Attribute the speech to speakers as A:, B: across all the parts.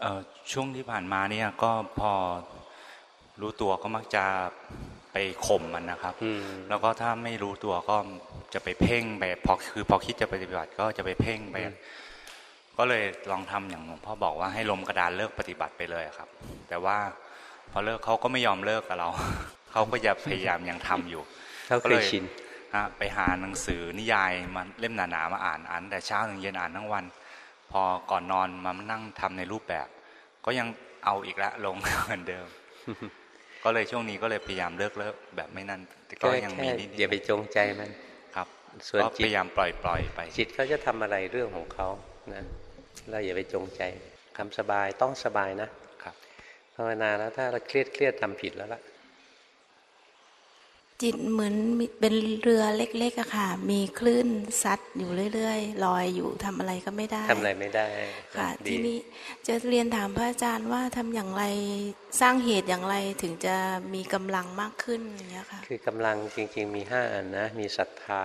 A: เอ่อช่วงที่ผ่านมาเนี่ยก็พอรู้ตัวก็มักจะไปข่มมันนะครับ
B: อืม
A: แล้วก็ถ้าไม่รู้ตัวก็จะไปเพ่งไปพอคือพอคิดจะปฏิบัติก็จะไปเพ่งไป
B: อืม
A: ก็เลยลองทำอย่างหลวงพ่อบอกว่าให้ลมกระดานเลิกปฏิบัติไปเลยครับ แต่ว่าพอเลิกเขาก็ไม่ยอมเลิกกับเราเขาก็จะพยายามยังทำอยู่
B: เขา
A: ก็
B: เค
A: เลยย
B: ชิน
A: ฮะไปหาหนังสือนิยายมาเล่มหนาๆมาอ่านอ่านแต่เช้าถึงเย็นอ่านทั้งวันพ อก่อนนอนมานั่งทำในรูปแบบ ก็ยังเอาอีกละลงเหมือนเดิม ก็เลยช่วงนี้ก็เลยพยายามเลิกเลิกแบบไม่นั่นแต่ก็
B: แค่
A: ยัง
B: แค่
A: มีนิด
B: อย่าไปจงใจมัน
A: ครับ
B: ส่วน
A: ก็
B: จิต
A: พยายามปล่อยปล่อยไป
B: จิตเขาจะทำอะไรเรื่องของเขานะเราอย่าไปจงใจทำสบายต้องสบายนะครับภาวนาแล้วถ้าเราเครียดเครียดทำผิดแล้วล่ะ
C: จิตเหมือนมีเป็นเรือเล็กๆอะค่ะ มีคลื่นซัดอยู่เรื่อยๆลอยอยู่ทำอะไรก็ไม่ได้
B: ทำอะไรไม่ได้
C: ค่ะ
B: ดี
C: ทีนี้จะเรียนถามพระอาจารย์ว่าทำอย่างไรสร้างเหตุอย่างไรถึงจะมีกำลังมากขึ้นอย่างเงี้ยค่ะ
B: คือกำลังจริงๆมีห้าอันนะ มีศรัทธา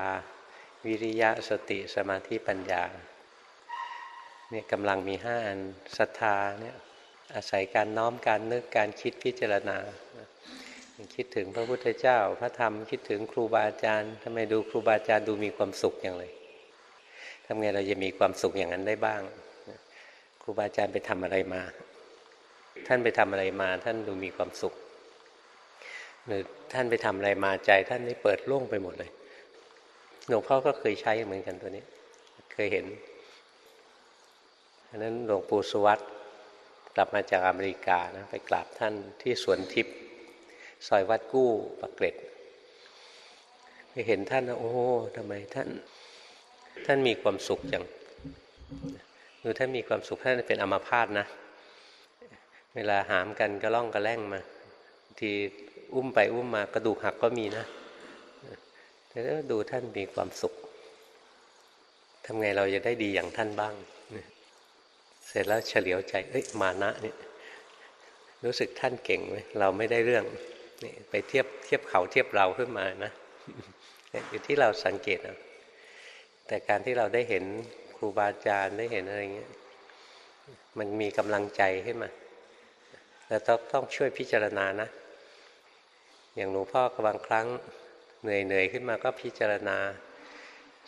B: วิริยะสติสมาธิปัญญาเนี่ยกำลังมีห้าอันศรัทธาเนี่ยอาศัยการน้อมการนึกการคิดพิจารณา คิดถึงพระพุทธเจ้า พระธรรมคิดถึงครูบาอาจารย์ทำไมดูครูบาอาจารย์ดูมีความสุขอย่างเลยทำไงเราจะมีความสุขอย่างนั้นได้บ้าง ครูบาอาจารย์ไปทำอะไรมา ท่านไปทำอะไรมา ท่านดูมีความสุขหรือท่านไปทำอะไรมาใจ ท่านนี่เปิดโล่งไปหมดเลยหลวงพ่อก็เคยใช้เหมือนกันตัวนี้ เคยเห็นอันนั้นหลวงปู่สุวัตกลับมาจากอเมริกานะไปกราบท่านที่สวนทิพย์ ซอยวัดกู้ปากเกร็ดไปเห็นท่านนะโอ้ทำไมท่าน ท่านมีความสุขจังดูท่านมีความสุขท่านเป็นอมาพาตนะ เวลาหามกันก็ล่องกระแล่งมาบางทีอุ้มไปอุ้มมากระดูกหักก็มีนะแต่ก็ดูท่านมีความสุขทำไงเราจะได้ดีอย่างท่านบ้าง เสร็จแล้วเฉลียวใจเอ้ยมานะเนี่ยรู้สึกท่านเก่งไหมเราไม่ได้เรื่อง นี่ไปเทียบเทียบเขาเทียบเราขึ้นมานะอยู่ที่เราสังเกตเอาแต่การที่เราได้เห็นครูบาอาจารย์ได้เห็นอะไรเงี้ยมันมีกำลังใจขึ้นมาแต่ต้องต้องช่วยพิจารณานะ อย่างหลวงพ่อก็บางครั้งเหนื่อยเหนื่อยขึ้นมาก็พิจารณา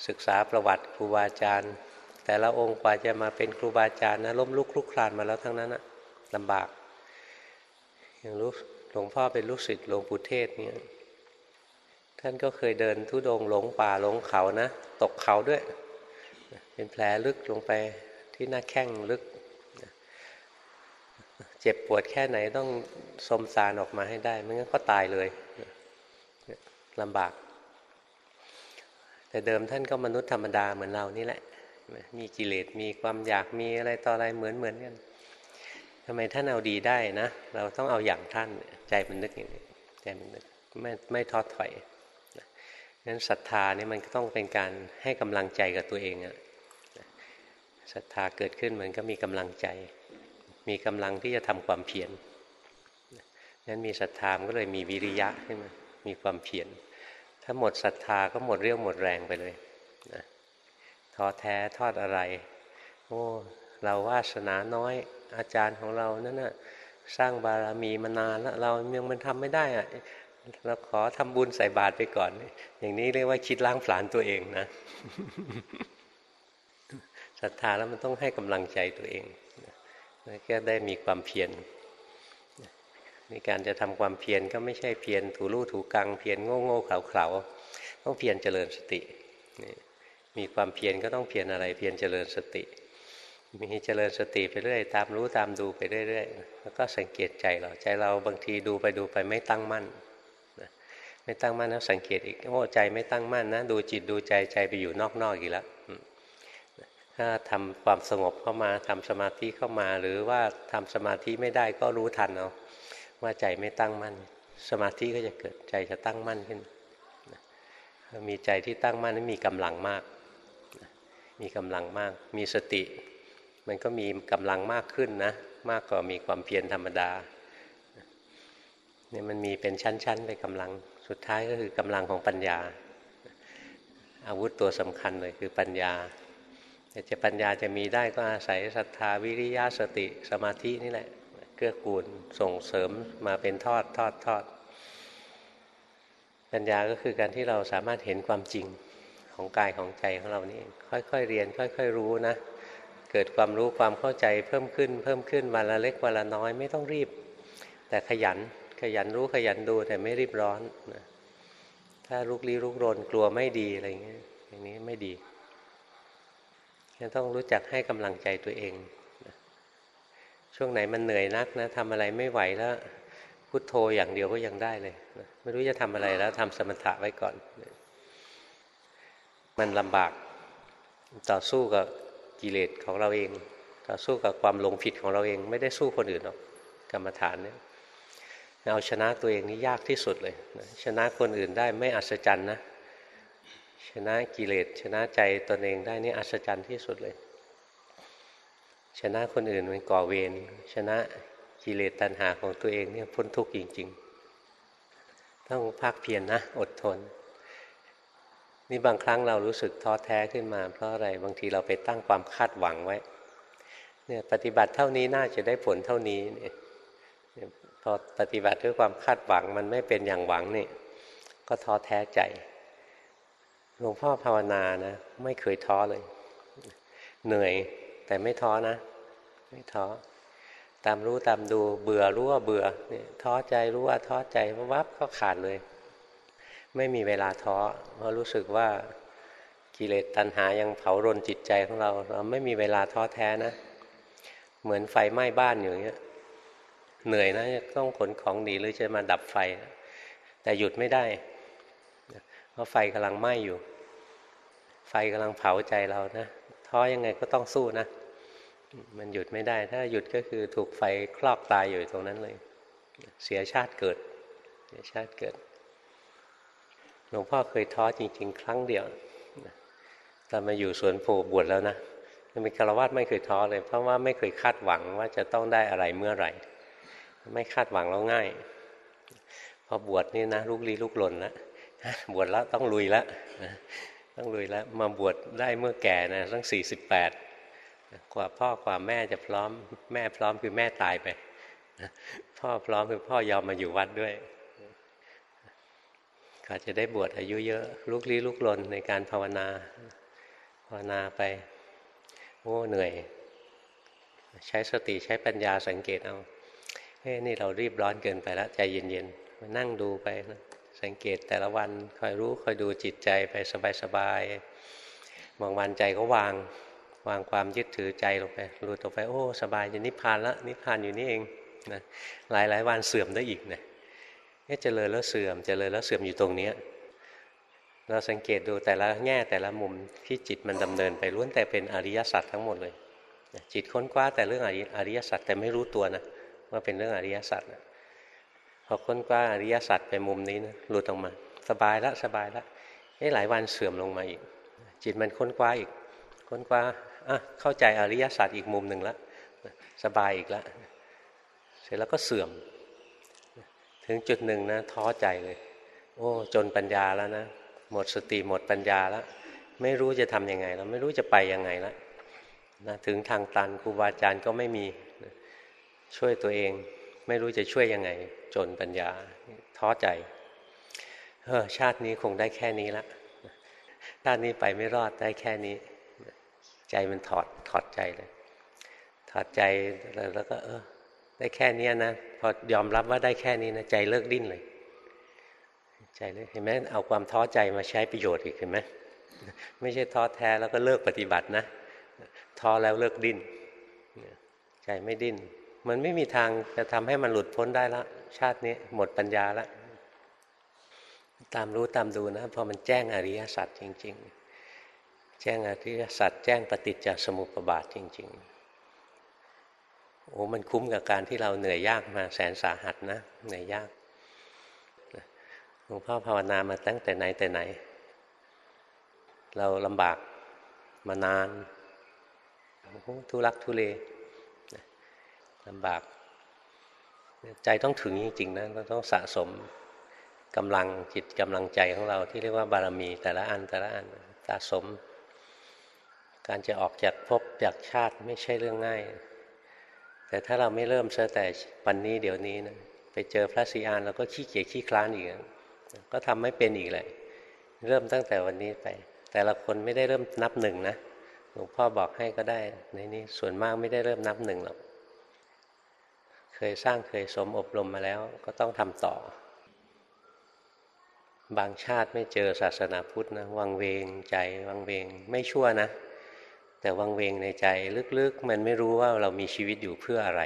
B: ศึกษาประวัติครูบาอาจารย์ แต่ละองค์กว่าจะมาเป็นครูบาอาจารย์นะล้มลุกคลุกคลานมาแล้วทั้งนั้นนะลำบากอย่างลูก หลวงพ่อเป็นลูกศิษย์หลวงปู่เทศเนี่ยท่านก็เคยเดินทุดงหลงป่าหลงเขานะ ตกเขาด้วย เป็นแผลลึกลงไปที่หน้าแข้งลึก เจ็บปวดแค่ไหนต้องสมสารออกมาให้ได้ไม่งั้นก็ตายเลยลำบาก แต่เดิมท่านก็มนุษย์ธรรมดาเหมือนเรานี่แหละ มีกิเลสมีความอยากมีอะไรต่ออะไรเหมือนเหมือนกัน ทำไมท่านเอาดีได้นะ เราต้องเอาอย่างท่านใจมันนึกอย่างนี้ใจมันนึกไม่ไม่ท้อถอยนั้นศรัทธานี่มันก็ต้องเป็นการให้กำลังใจกับตัวเองอะศรัทธาเกิดขึ้นมันก็มีกำลังใจ มีกำลังที่จะทำความเพียรนั้นมีศรัทธามันก็เลยมีวิริยะขึ้นมา มีความเพียร ถ้าหมดศรัทธาก็หมดเรี่ยวหมดแรงไปเลยนะท้อแท้ทอดอะไร โอ้ เราวาสนาน้อย อาจารย์ของเรานั่นน่ะสร้างบารมีมานานแล้วเรายังมันทำไม่ได้อะเราขอทำบุญใส่บาตรไปก่อน อย่างนี้เรียกว่าคิดล้างผลาญตัวเองนะศรัทธาแล้วมันต้องให้กำลังใจตัวเองแล้วก็ได้มีความเพียรในการจะทำความเพียรก็ไม่ใช่เพียรถูลู่ถูกังเพียรโง่โง่เขลาเขลาต้องเพียรเจริญสติ มีความเพียรก็ต้องเพียรอะไรเพียรเจริญสติ มีเจริญสติไปเรื่อย ตามรู้ตามดูไปเรื่อยๆแล้วก็สังเกตใจเราใจเราบางทีดูไปดูไปไม่ตั้งมั่นไม่ตั้งมั่นแล้วสังเกตอีกโอ้ใจไม่ตั้งมั่นนะ ดูจิตดูใจใจไปอยู่นอกๆอีกแล้วถ้าทำความสงบเข้ามาทำสมาธิเข้ามา หรือว่าทำสมาธิไม่ได้ก็รู้ทันเอาว่าใจไม่ตั้งมั่น สมาธิก็จะเกิดใจจะตั้งมั่นขึ้นมีใจที่ตั้งมั่นนั้นมีกำลังมาก มีกำลังมาก มีสติ มันก็มีกำลังมากขึ้นนะ มากกว่ามีความเพียรธรรมดาเนี่ยมันมีเป็นชั้นๆไปกำลังสุดท้ายก็คือกำลังของปัญญา อาวุธตัวสำคัญเลยคือปัญญาจะปัญญาจะมีได้ก็อาศัยศรัทธาวิริยะสติสมาธินี่แหละเกื้อกูลส่งเสริมมาเป็นทอดทอดทอดปัญญาก็คือการที่เราสามารถเห็นความจริงของกายของใจของเรานี่ค่อยๆเรียน ค่อย ๆ รู้นะ เกิดความรู้ความเข้าใจเพิ่มขึ้น เพิ่มขึ้นวันละเล็กวันละน้อยไม่ต้องรีบ แต่ขยันขยันรู้ขยันดูแต่ไม่รีบร้อนนะถ้าลุกลี้ลุกรนกลัวไม่ดีอะไรเงี้ยอย่างนี้ไม่ดียังต้องรู้จักให้กำลังใจตัวเองนะช่วงไหนมันเหนื่อยนักนะทำอะไรไม่ไหวแล้วพุโทโธอย่างเดียวก็ยังได้เลยนะไม่รู้จะทำอะไรแล้วทำสมถะไว้ก่อนนะมันลำบากต่อสู้กับ กิเลสของเราเองต่อสู้กับความหลงผิดของเราเอง ไม่ได้สู้คนอื่นหรอกกรรมฐานเนี่ยเอาชนะตัวเองนี่ยากที่สุดเลยนะชนะคนอื่นได้ไม่อัศจรรย์นะชนะกิเลสชนะใจตนเองได้นี่อัศจรรย์ที่สุดเลย ชนะคนอื่นมันก่อเวรชนะกิเลสตัณหาของตัวเองเนี่ยพ้นทุกข์จริง ๆ ต้องภาคเพียรนนะอดทน นี่บางครั้งเรารู้สึกท้อแท้ขึ้นมา เพราะอะไรบางทีเราไปตั้งความคาดหวังไว้เนี่ยปฏิบัติเท่านี้น่าจะได้ผลเท่านี้เนี่ยพอปฏิบัติด้วยความคาดหวังมันไม่เป็นอย่างหวังนี่ก็ท้อแท้ใจหลวงพ่อภาวนานะไม่เคยท้อเลย เหนื่อยแต่ไม่ท้อนะ ไม่ท้อตามรู้ตามดูเบื่อรู้ว่าเบื่อเนี่ยท้อใจรู้ว่าท้อใจวับก็ขาดเลย ไม่มีเวลาท้อเพราะรู้สึกว่ากิเลสตัณหายังเผารนจิตใจของเรา เราไม่มีเวลาท้อแท้นะ เหมือนไฟไหม้บ้านอยู่อย่างเงี้ยเหนื่อยนะต้องขนของหนีหรือจะมาดับไฟ แต่หยุดไม่ได้ เพราะไฟกำลังไหม้อยู่ ไฟกำลังเผาใจเรานะท้อยังไงก็ต้องสู้นะมันหยุดไม่ได้ ถ้าหยุดก็คือถูกไฟคลอกตายอยู่ตรงนั้นเลย เสียชาติเกิด เสียชาติเกิด หลวงพ่อเคยท้อจริง ๆ ครั้งเดียวตอนมาอยู่สวนโพบวชแล้วนะเป็นคารวะไม่เคยท้อเลย เพราะว่าไม่เคยคาดหวังว่าจะต้องได้อะไรเมื่อไหร่ ไม่คาดหวังแล้วง่าย พอบวชนี่นะลูกลี้ลูกหล่นแล้วบวชแล้วต้องลุยแล้วต้องลุยแล้วมาบวชได้เมื่อแก่นะตั้งสี่สิบแปดกว่าพ่อกว่าแม่จะพร้อม แม่พร้อมคือแม่ตายไปพ่อพร้อมคือพ่อยอมมาอยู่วัดด้วย ก็จะได้บวชอายุเยอะลุกลี้ลุกลนในการภาวนา ภาวนาไปโอ้เหนื่อย ใช้สติใช้ปัญญาสังเกตเอาเฮ้นี่เรารีบร้อนเกินไปแล้วใจเย็นๆมานั่งดูไปนะสังเกตแต่ละวันคอยรู้คอยดูจิตใจไปสบายๆบางวันใจก็วางวางความยึดถือใจลงไปรู้ตัวไปโอ้ สบายจะนิพพานแล้วนิพพานอยู่นี่เองนะหลายหลายวันเสื่อมได้อีกนะ เนี่ยเจริญแล้วเสื่อม เจริญแล้วเสื่อมอยู่ตรงเนี้ยเราสังเกตดูแต่ละแง่แต่ละมุมที่จิตมันดำเนินไปล้วนแต่เป็นอริยสัจทั้งหมดเลย จิตค้นคว้าแต่เรื่องอริยสัจแต่ไม่รู้ตัวนะว่าเป็นเรื่องอริยสัจพอค้นคว้าอริยสัจไปมุมนี้นะหลุดออกมา สบายละสบายละนี่หลายวันเสื่อมลงมาอีก จิตมันค้นคว้าอีก ค้นคว้าอะเข้าใจอริยสัจอีกมุมหนึ่งละสบายอีกแล้วเสร็จแล้วก็เสื่อม ถึงจุดหนึ่งนะท้อใจเลย โอ้ จนปัญญาแล้วนะหมดสติหมดปัญญาแล้วไม่รู้จะทำยังไงแล้วไม่รู้จะไปยังไงแล้วนะถึงทางตันครูบาอาจารย์ก็ไม่มีช่วยตัวเอง ไม่รู้จะช่วยยังไง จนปัญญาท้อใจเออชาตินี้คงได้แค่นี้ละชาตินี้ไปไม่รอดได้แค่นี้ ใจมันถอดถอดใจเลยถอดใจแล้วก็ เออ ได้แค่นี้นะพอยอมรับว่าได้แค่นี้นะใจเลิกดิ้นเลย ใจเลยเห็นไหมเอาความท้อใจมาใช้ประโยชน์อีกเห็นไหมไม่ใช่ท้อแท้แล้วก็เลิกปฏิบัตินะท้อแล้วเลิกดิ้นใจไม่ดิ้น มันไม่มีทางจะทำให้มันหลุดพ้นได้ละ ชาตินี้หมดปัญญาละตามรู้ตามดูนะพอมันแจ้งอริยสัจจริง ๆ แจ้งอริยสัจแจ้งปฏิจจสมุปบาทจริง ๆ โอ้มันคุ้มกับการที่เราเหนื่อยยากมาแสนสาหัสนะเหนื่อยยากหลวงพ่อภาวนามาตั้งแต่ไหนแต่ไหน เราลำบากมานานทุรักทุเลลำบาก ใจต้องถึงจริงๆนะเราต้องสะสมกำลังจิตกำลังใจของเราที่เรียกว่าบารมีแต่ละอันแต่ละอันสะสม การจะออกจากภพจากชาติไม่ใช่เรื่องง่าย แต่ถ้าเราไม่เริ่มเสแต่วันนี้เดี๋ยวนี้นะไปเจอพระศรีอานเราก็ขี้เกียจขี้คลานอีกก็ทำไม่เป็นอีกเลยเริ่มตั้งแต่วันนี้ไป แต่ละคนไม่ได้เริ่มนับหนึ่งนะหลวงพ่อบอกให้ก็ได้ในนี้ส่วนมากไม่ได้เริ่มนับหนึ่งหรอกเคยสร้างเคยสมอบรมมาแล้วก็ต้องทำต่อ บางชาติไม่เจอศาสนาพุทธนะวังเวงใจวังเวงไม่ชั่วนะ แต่วังเวงในใจลึกๆ มันไม่รู้ว่าเรามีชีวิตอยู่เพื่ออะไร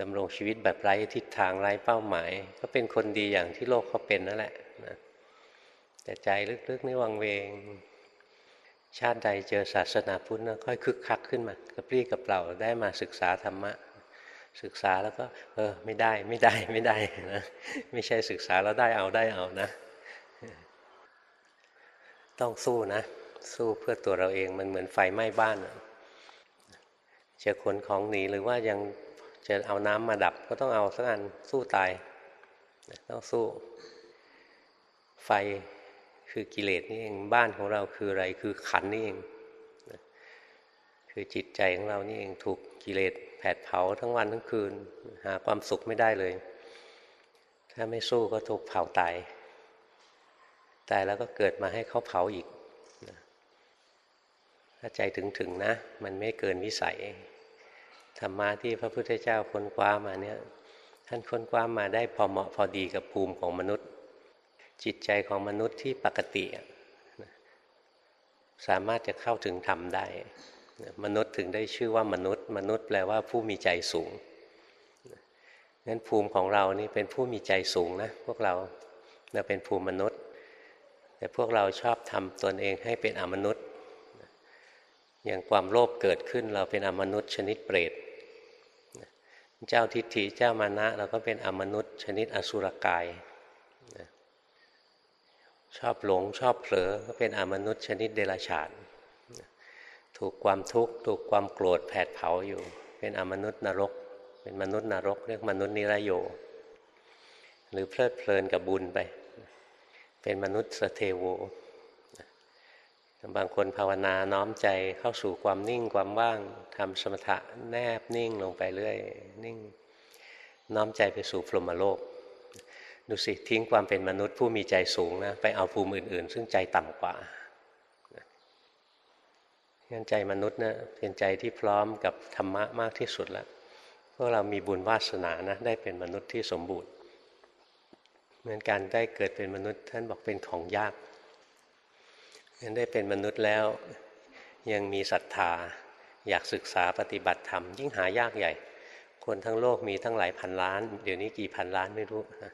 B: ดำรงชีวิตแบบไร้ทิศทางไร้เป้าหมาย ก็เป็นคนดีอย่างที่โลกเขาเป็นนั่นแหละนะแต่ใจลึกๆนี่วังเวง ชาติใดเจอศาสนาพุทธนะค่อยคึกคักขึ้นมากระปรี้กระเปล่าได้มาศึกษาธรรมะ ศึกษาแล้วก็ เออ ไม่ได้ไม่ได้ไม่ได้นะไม่ใช่ศึกษาแล้วได้เอาได้เอานะ ต้องสู้นะ สู้เพื่อตัวเราเองมันเหมือนไฟไหม้บ้านจะขนของหนีหรือว่ายังจะเอาน้ำมาดับก็ต้องเอาสักอันสู้ตายต้องสู้ ไฟคือกิเลสนี่เองบ้านของเราคืออะไรคือขันนี่เองคือจิตใจของเรานี่เองถูกกิเลสแผดเผาทั้งวันทั้งคืน หาความสุขไม่ได้เลย ถ้าไม่สู้ก็ถูกเผาตายตายแล้วก็เกิดมาให้เขาเผาอีก ถ้าใจถึงถึงนะ มันไม่เกินวิสัยธรรมะที่พระพุทธเจ้าค้นคว้ามาเนี่ยท่านค้นคว้ามาได้พอเหมาะพอดีกับภูมิของมนุษย์ จิตใจของมนุษย์ที่ปกติ สามารถจะเข้าถึงธรรมได้ มนุษย์ถึงได้ชื่อว่ามนุษย์ มนุษย์แปลว่าผู้มีใจสูงงั้นภูมิของเรานี่เป็นผู้มีใจสูงนะพวกเราเราเป็นภูมิมนุษย์ แต่พวกเราชอบทำตนเองให้เป็นอมนุษย์ อย่างความโลภเกิดขึ้นเราเป็นอมนุษย์ชนิดเปรตเจ้าทิฏฐิเจ้ามานะ เราก็เป็นอมนุษย์ชนิดอสุรกายชอบหลงชอบเผลอก็เป็นอมนุษย์ชนิดเดรัจฉานถูกความทุกข์ถูกความโกรธแผดเผาอยู่ เป็นอมนุษย์นรก เป็นมนุษย์นรก เรียกมนุษย์นิรโย หรือเพลิดเพลินกับบุญไป เป็นมนุษย์สเทโว บางคนภาวนาน้อมใจเข้าสู่ความนิ่งความว่างทำสมถะแนบนิ่งลงไปเรื่อย นิ่ง น้อมใจไปสู่พรหมโลก ดูสิทิ้งความเป็นมนุษย์ผู้มีใจสูงนะไปเอาภูมิอื่น ๆ ซึ่งใจต่ำกว่างั้นใจมนุษย์นะี่เป็นใจที่พร้อมกับธรรมะมากที่สุดแล้วพวกเรามีบุญวาสนานะได้เป็นมนุษย์ที่สมบูรณ์ เหมือนการได้เกิดเป็นมนุษย์ท่านบอกเป็นของยาก งั้นได้เป็นมนุษย์แล้วยังมีศรัทธา อยากศึกษาปฏิบัติธรรม ยิ่งหายากใหญ่ คนทั้งโลกมีทั้งหลายพันล้าน เดี๋ยวนี้กี่พันล้านไม่รู้นะ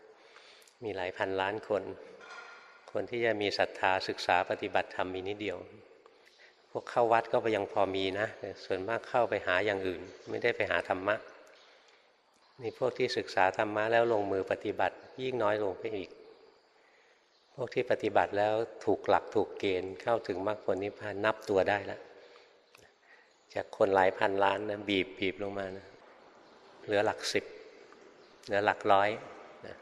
B: มีหลายพันล้านคน คนที่จะมีศรัทธาศึกษาปฏิบัติธรรมมีนิดเดียว พวกเข้าวัดก็ยังพอมีนะแต่ส่วนมากเข้าไปหาอย่างอื่น ไม่ได้ไปหาธรรมะนี่พวกที่ศึกษาธรรมะแล้วลงมือปฏิบัติยิ่งน้อยลงไปอีก พวกที่ปฏิบัติแล้วถูกหลักถูกเกณฑ์เข้าถึงมรรคผลนิพพานนับตัวได้แล้วจากคนหลายพันล้านนะบีบบีบลงมานะเหลือหลักสิบเหลือหลักร้อยนะ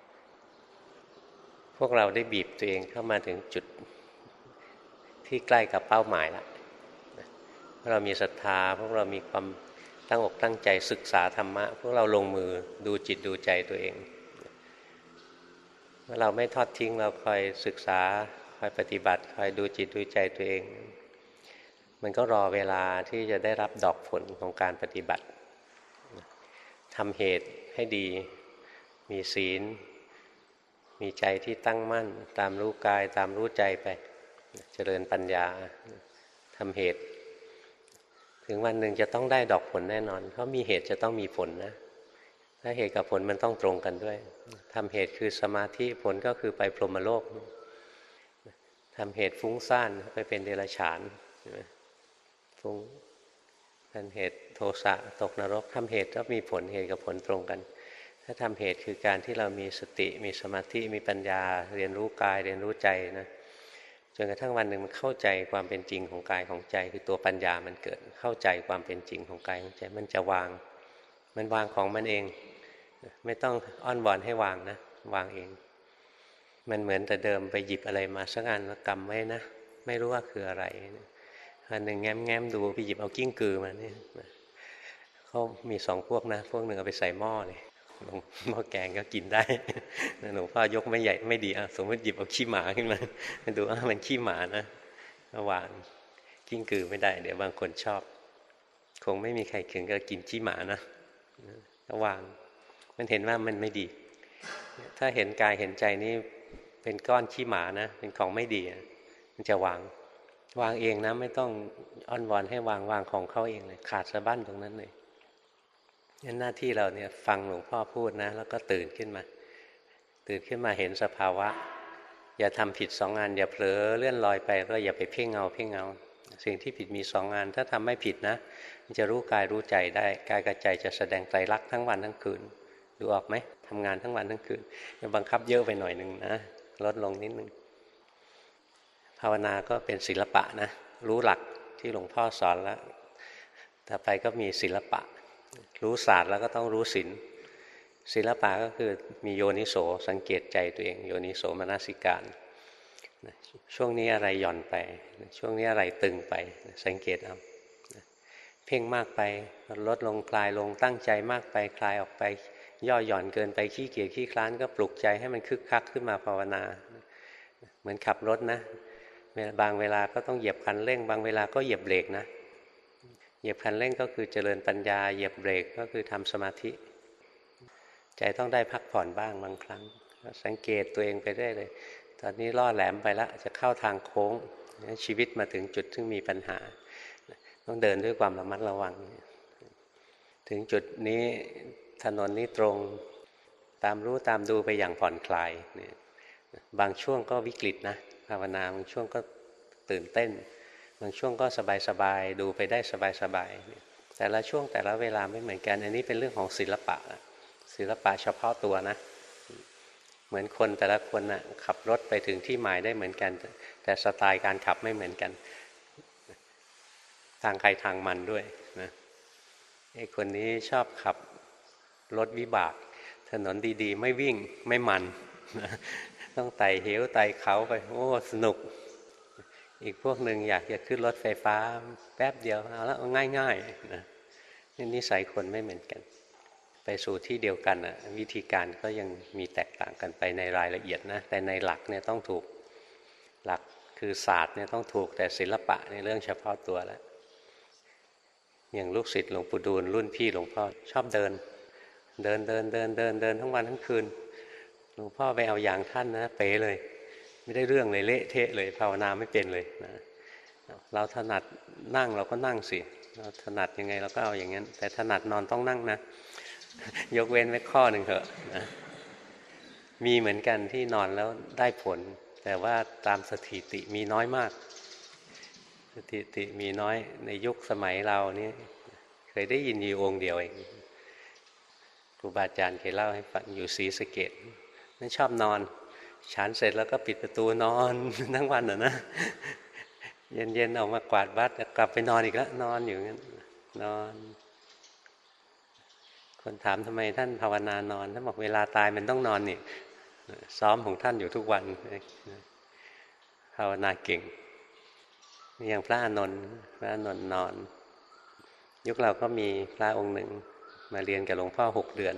B: พวกเราได้บีบตัวเองเข้ามาถึงจุดที่ใกล้กับเป้าหมายแล้วพวกเรามีศรัทธา พวกเรามีความตั้งอกตั้งใจศึกษาธรรมะ พวกเราลงมือดูจิตดูใจตัวเอง เมื่อเราไม่ทอดทิ้งเราคอยศึกษาคอยปฏิบัติคอยดูจิตดูใจตัวเอง มันก็รอเวลาที่จะได้รับดอกผลของการปฏิบัติทำเหตุให้ดี มีศีล มีใจที่ตั้งมั่น ตามรู้กายตามรู้ใจไป เจริญปัญญาทำเหตุ ถึงวันหนึ่งจะต้องได้ดอกผลแน่นอน เพราะมีเหตุจะต้องมีผลนะ ถ้าเหตุกับผลมันต้องตรงกันด้วยทำเหตุคือสมาธิผลก็คือไปพรหมโลกทำเหตุฟุ้งซ่านไปเป็นเดรัจฉานฟุ้งทำเหตุโทสะตกนรกทำเหตุก็มีผลเหตุกับผลตรงกัน ถ้าทำเหตุคือการที่เรามีสติมีสมาธิมีปัญญา เรียนรู้กายเรียนรู้ใจนะจนกระทั่งวันหนึ่งมันเข้าใจความเป็นจริงของกายของใจ คือตัวปัญญามันเกิดเข้าใจความเป็นจริงของกายของใจมันจะวาง มันวางของมันเอง ไม่ต้องอ้อนวอนให้วางนะ วางเอง มันเหมือนแต่เดิมไปหยิบอะไรมาสักอันแล้วกำไว้นะ ไม่รู้ว่าคืออะไรอันหนึ่งแง้มแง้มดูไปหยิบเอากิ้งกือมาเนี่ยเขามีสองพวกนะ พวกหนึ่งเอาไปใส่หม้อเลยหม้อแกงก็กินได้หลวงพ่อยกไม่ใหญ่ไม่ดีอะสมมติหยิบเอาขี้หมาขึ้นมาดูอะมันขี้หมานะระหว่างกิ้งกือไม่ได้ เดี๋ยวบางคนชอบ คงไม่มีใครถึงกับกินขี้หมานะระหว่าง มันเห็นว่ามันไม่ดี ถ้าเห็นกายเห็นใจนี้เป็นก้อนขี้หมานะ เป็นของไม่ดี มันจะวาง วางเองนะ ไม่ต้องอ้อนวอนให้วางวางของเขาเองเลยขาดสะบั้นตรงนั้นเลยนั่นหน้าที่เราเนี่ยฟังหลวงพ่อพูดนะ แล้วก็ตื่นขึ้นมา ตื่นขึ้นมาเห็นสภาวะ อย่าทำผิดสองงาน อย่าเผลอเลื่อนลอยไปก็อย่าไปเพ่งเงาเพ่งเงาสิ่งที่ผิดมีสองงาน ถ้าทำไม่ผิดนะ มันจะรู้กายรู้ใจได้ กายกับใจจะแสดงไตรลักษณ์ทั้งวันทั้งคืน ดูออกไหมทำงานทั้งวันทั้งคืนจะบังคับเยอะไปหน่อยหนึ่งนะลดลงนิดนึงภาวนาก็เป็นศิลปะนะรู้หลักที่หลวงพ่อสอนแล้วต่อไปก็มีศิลปะ รู้ศาสตร์แล้วก็ต้องรู้ศิลศิลปะก็คือมีโยนิโสสังเกตใจตัวเอง โยนิโสมนสิการช่วงนี้อะไรหย่อนไป ช่วงนี้อะไรตึงไปสังเกตเอาเพ่งมากไปลดลงคลายลงตั้งใจมากไปคลายออกไป ย่อหย่อนเกินไปขี้เกียจขี้คลานก็ปลุกใจให้มันคึกคักขึ้นมาภาวนา เหมือนขับรถนะบางเวลาก็ต้องเหยียบคันเร่ง บางเวลาก็เหยียบเบรกนะเหยียบคันเร่งก็คือเจริญปัญญาเหยียบเบรกก็คือทำสมาธิ ใจต้องได้พักผ่อนบ้างบางครั้ง สังเกตตัวเองไปได้เลย ตอนนี้ล่อแหลมไปแล้วจะเข้าทางโค้งชีวิตมาถึงจุดที่มีปัญหา ต้องเดินด้วยความระมัดระวัง ถึงจุดนี้ ถนนนี้ตรงตามรู้ตามดูไปอย่างผ่อนคลายเนี่ยบางช่วงก็วิกฤตนะภาวนาบางช่วงก็ตื่นเต้น บางช่วงก็สบายๆดูไปได้สบายๆแต่ละช่วงแต่ละเวลาไม่เหมือนกัน อันนี้เป็นเรื่องของศิลปะศิลปะเฉพาะตัวนะ เหมือนคนแต่ละคนนะขับรถไปถึงที่หมายได้เหมือนกัน แต่สไตล์การขับไม่เหมือนกัน ทางใครทางมันด้วยนะไอ้คนนี้ชอบขับ รถวิบาก ถนนดีๆ ไม่วิ่งไม่มัน ต้องไต่เหวไต่เขาไป โอ้สนุก อีกพวกหนึ่งอยากจะขึ้นรถไฟฟ้า แป๊บเดียวเอาล้วง่ายๆนะนี่นิสัยคนไม่เหมือนกัน ไปสู่ที่เดียวกันนะวิธีการก็ยังมีแตกต่างกันไปในรายละเอียดนะ แต่ในหลักเนี่ยต้องถูกหลักคือศาสตร์เนี่ยต้องถูกแต่ศิลปะในเรื่องเฉพาะตัวแล้วอย่างลูกศิษย์หลวงปู่ดูลรุ่นพี่หลวงพ่อชอบเดิน เดินเดินเดินเดินเดินทั้งวันทั้งคืนหลวงพ่อไปเอาอย่างท่านนะเป๋เลย ไม่ได้เรื่องเลยเละเทะเลยภาวนาไม่เป็นเลยนะเราถนัดนั่งเราก็นั่งสิเราถนัดยังไงเราก็เอาอย่างนั้น แต่ถนัดนอนต้องนั่งนะยกเว้นไว้ข้อหนึ่งเถอะนะมีเหมือนกันที่นอนแล้วได้ผล แต่ว่าตามสถิติมีน้อยมาก สถิติมีน้อยในยุคสมัยเรานี่เคยได้ยินอยู่องค์เดียวเอง รูบาอาจารย์เคยเล่าให้ฟังอยู่ศรีสะเกดนั่นชอบนอนฉันเสร็จแล้วก็ปิดประตูนอนทั้งวันอะนะเย็นๆออกมากวาดวัดกลับไปนอนอีกแล้วนอนอยู่งั้นนอน คนถามทำไมท่านภาวนานอนท่านบอกเวลาตายมันต้องนอนนี่ซ้อมของท่านอยู่ทุกวันภาวนาเก่งอย่างพระอนนท์พระอนนท์นอน ยุคเราก็มีพระองค์หนึ่ง มาเรียนกับหลวงพ่อหกเดือน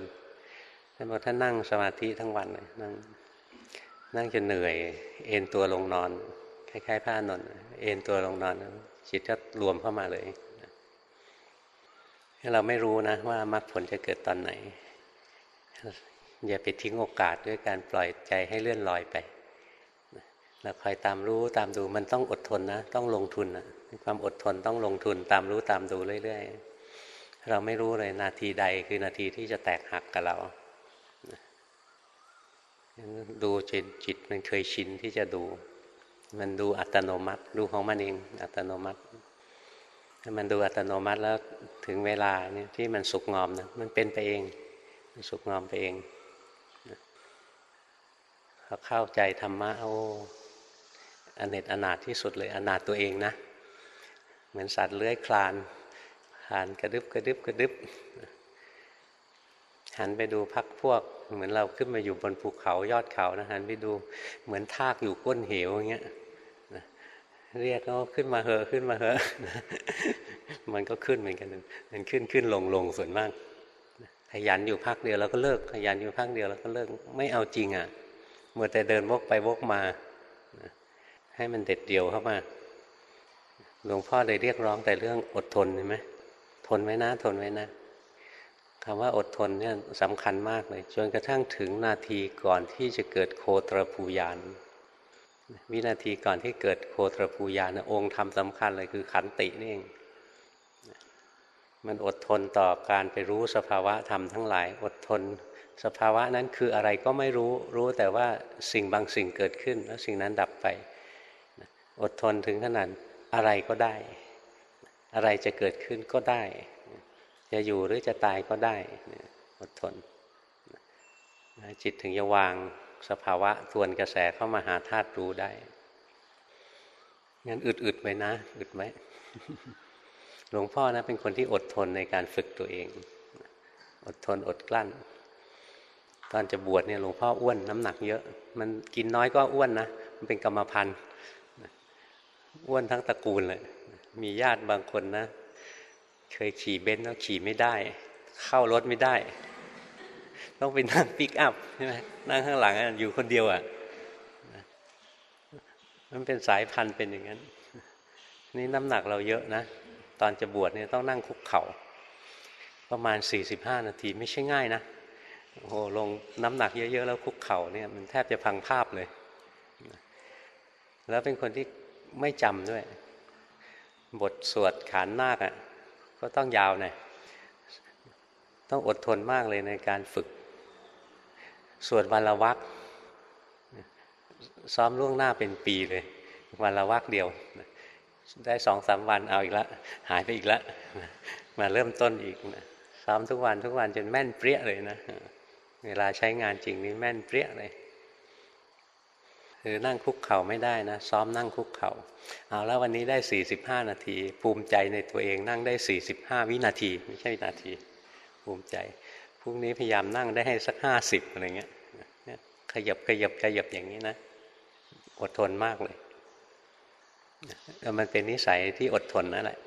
B: ท่านบอกท่านนั่งสมาธิทั้งวันเลยนั่งนั่งจนเหนื่อย เอนตัวลงนอน คล้ายๆผ้านอนเอนตัวลงนอนจิตก็รวมเข้ามาเลยเราไม่รู้นะว่ามรรคผลจะเกิดตอนไหน อย่าไปทิ้งโอกาสด้วยการปล่อยใจให้เลื่อนลอยไปเราคอยตามรู้ตามดูมันต้องอดทนนะ ต้องลงทุนนะความอดทนต้องลงทุนตามรู้ตามดูเรื่อยๆ เราไม่รู้เลยนาทีใดคือนาทีที่จะแตกหักกับเราดูจิตจิตมันเคยชินที่จะดู มันดูอัตโนมัติ ดูของมันเอง อัตโนมัติถ้ามันดูอัตโนมัติแล้วถึงเวลาเนี่ยที่มันสุกงอมนะมันเป็นไปเองมันสุกงอมไปเองเขาเข้าใจธรรมะโอ้อเนตอนาถที่สุดเลยอนาถตัวเองนะ เหมือนสัตว์เลื้อยคลาน หันกระดึบกระดึบกระดึบหันไปดูพักพวก เหมือนเราขึ้นมาอยู่บนภูเขายอดเขานะหันไปดูเหมือนทากอยู่ก้นเหวอย่างเงี้ยเรียกก็ขึ้นมาเหอะขึ้นมาเหอะมันก็ขึ้นเหมือนกันมันขึ้นขึ้นลงลงส่วนมากขยันอยู่พักเดียวแล้วก็เลิกขยันอยู่พักเดียวแล้วก็เลิกไม่เอาจริงอะเมื่อแต่เดินวกไปวกมาให้มันเด็ดเดี่ยวเข้ามาหลวงพ่อเลยเรียกร้องแต่เรื่องอดทนเห็นไหม ทนไว้นะ ทนไว้นะคำว่าอดทนเนี่ยสำคัญมากเลย จนกระทั่งถึงนาทีก่อนที่จะเกิดโคตรภูยานวินาทีก่อนที่เกิดโคตรภูยานองค์ธรรมสำคัญเลยคือขันตินี่เองมันอดทนต่อการไปรู้สภาวะธรรมทั้งหลาย อดทน สภาวะนั้นคืออะไรก็ไม่รู้รู้แต่ว่าสิ่งบางสิ่งเกิดขึ้น แล้วสิ่งนั้นดับไป อดทนถึงขนาดอะไรก็ได้ อะไรจะเกิดขึ้นก็ได้ จะอยู่หรือจะตายก็ได้อดทนจิตถึงจะวางสภาวะทวนกระแสเข้ามาหาธาตุรู้ได้งั้นอึดๆไว้นะ อึดไหมหลวงพ่อนะเป็นคนที่อดทนในการฝึกตัวเอง อดทนอดกลั้น ตอนจะบวชเนี่ยหลวงพ่ออ้วนน้ำหนักเยอะ มันกินน้อยก็อ้วนนะ มันเป็นกรรมพันธุ์อ้วนทั้งตระกูลเลย มีญาติบางคนนะ เคยขี่เบนซ์แล้วขี่ไม่ได้ เข้ารถไม่ได้ ต้องไปนั่งปิกอัพใช่ไหมนั่งข้างหลังอยู่คนเดียวอะ่ะมันเป็นสายพันธุ์เป็นอย่างนั้น นี่น้ำหนักเราเยอะนะ ตอนจะบวชเนี่ยต้องนั่งคุกเขา่าประมาณสี่สิบห้านาทีไม่ใช่ง่ายนะโอ้โหลงน้ำหนักเยอะๆแล้วคุกเข่าเนี่ยมันแทบจะพังภาพเลย แล้วเป็นคนที่ไม่จำด้วย บทสวดขานนาคอะ่ะก็ต้องยาวหน่อยต้องอดทนมากเลยในการฝึก สวดวันละวักซ้อมล่วงหน้าเป็นปีเลย วันละวักเดียว ได้สองสามวันเอาอีกแล้วหายไปอีกล้วมาเริ่มต้นอีกนะซ้อมทุกวันทุกวันจนแม่นเปรี้ยเลยนะ เวลาใช้งานจริงนี่แม่นเปรี้ยเลย คือนั่งคุกเข่าไม่ได้นะ ซ้อมนั่งคุกเขา่าเอาแล้ววันนี้ได้สี่สิบห้านาที ภูมิใจในตัวเองนั่งได้สี่สิบห้าวินาที ไม่ใช่วินาที ภูมิใจพรุ่งนี้พยายามนั่งได้ให้สักห้าสิบอะไรเงี้ยขยับขยับขยับอย่างนี้นะ อดทนมากเลยมันเป็นนิสัยที่อดทนนั่นแหละ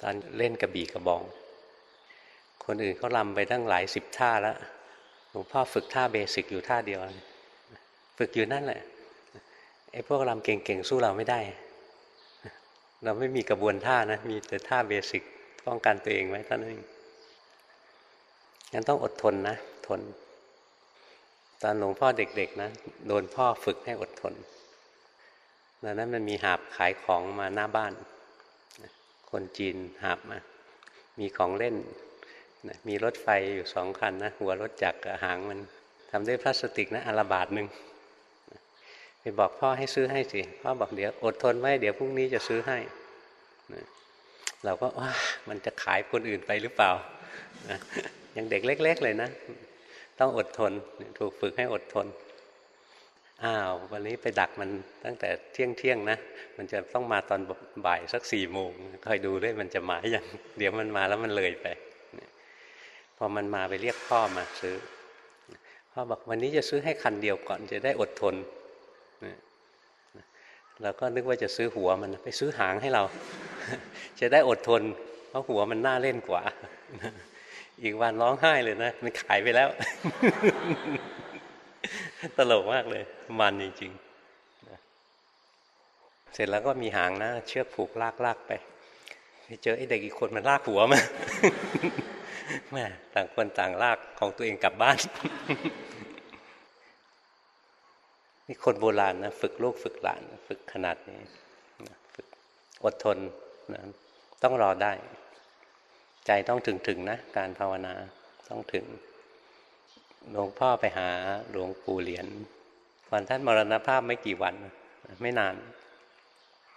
B: ตอนเล่นกระบี่กระบอง คนอื่นเขาลำไปตั้งหลายสิบท่าแล้วหลวงพ่อฝึกท่าเบสิกอยู่ท่าเดียว ฝึกอยู่นั่นแหละไอ้พวกรำเก่งๆสู้เราไม่ได้ เราไม่มีกระบวนท่านะ มีแต่ท่าเบสิกป้องกันตัวเองไว้เท่านั้นเองงั้นต้องอดทนนะ ทน ตอนหลวงพ่อเด็กๆนะ โดนพ่อฝึกให้อดทนดังนั้นมันมีหาบขายของมาหน้าบ้าน คนจีนหาบมา มีของเล่นมีรถไฟอยู่สองคันนะ หัวรถจักรหางมันทำด้วยพลาสติกนะอาราบาทหนึ่ง ไปบอกพ่อให้ซื้อให้สิพ่อบอกเดี๋ยวอดทนไว้เดี๋ยวพรุ่งนี้จะซื้อให้เราก็ว่ามันจะขายคนอื่นไปหรือเปล่ายังเด็กเล็ก ๆ เลยนะ ต้องอดทนถูกฝึกให้อดทนอ้าววันนี้ไปดักมันตั้งแต่เที่ยงเที่ยงนะ มันจะต้องมาตอนบ่ายสักสี่โมงคอยดูด้วยมันจะมาอย่างเดี๋ยวมันมาแล้วมันเลยไป พอมันมาไปเรียกพ่อมาซื้อ พ่อบอกวันนี้จะซื้อให้คันเดียวก่อนจะได้อดทน เราก็นึกว่าจะซื้อหัวมันไปซื้อหางให้เรา จะได้อดทน เพราะหัวมันน่าเล่นกว่า อีกวันร้องไห้เลยนะ มันขายไปแล้ว ตลกมากเลย มันจริงๆเสร็จแล้วก็มีหางนะ เชือกผูกลากลากไปไปเจอไอ้เด็กอีกคนมันลากหัวมาแม่ต่างคนต่างลากของตัวเองกลับบ้าน นี่คนโบราณนะฝึกลูกฝึกหลาน ฝึกขนาดนี้ฝึกอดทนนะต้องรอได้ ใจต้องถึงถึงนะ การภาวนาต้องถึงหลวงพ่อไปหาหลวงปู่เหรียญก่อนท่านมรณภาพไม่กี่วัน ไม่นาน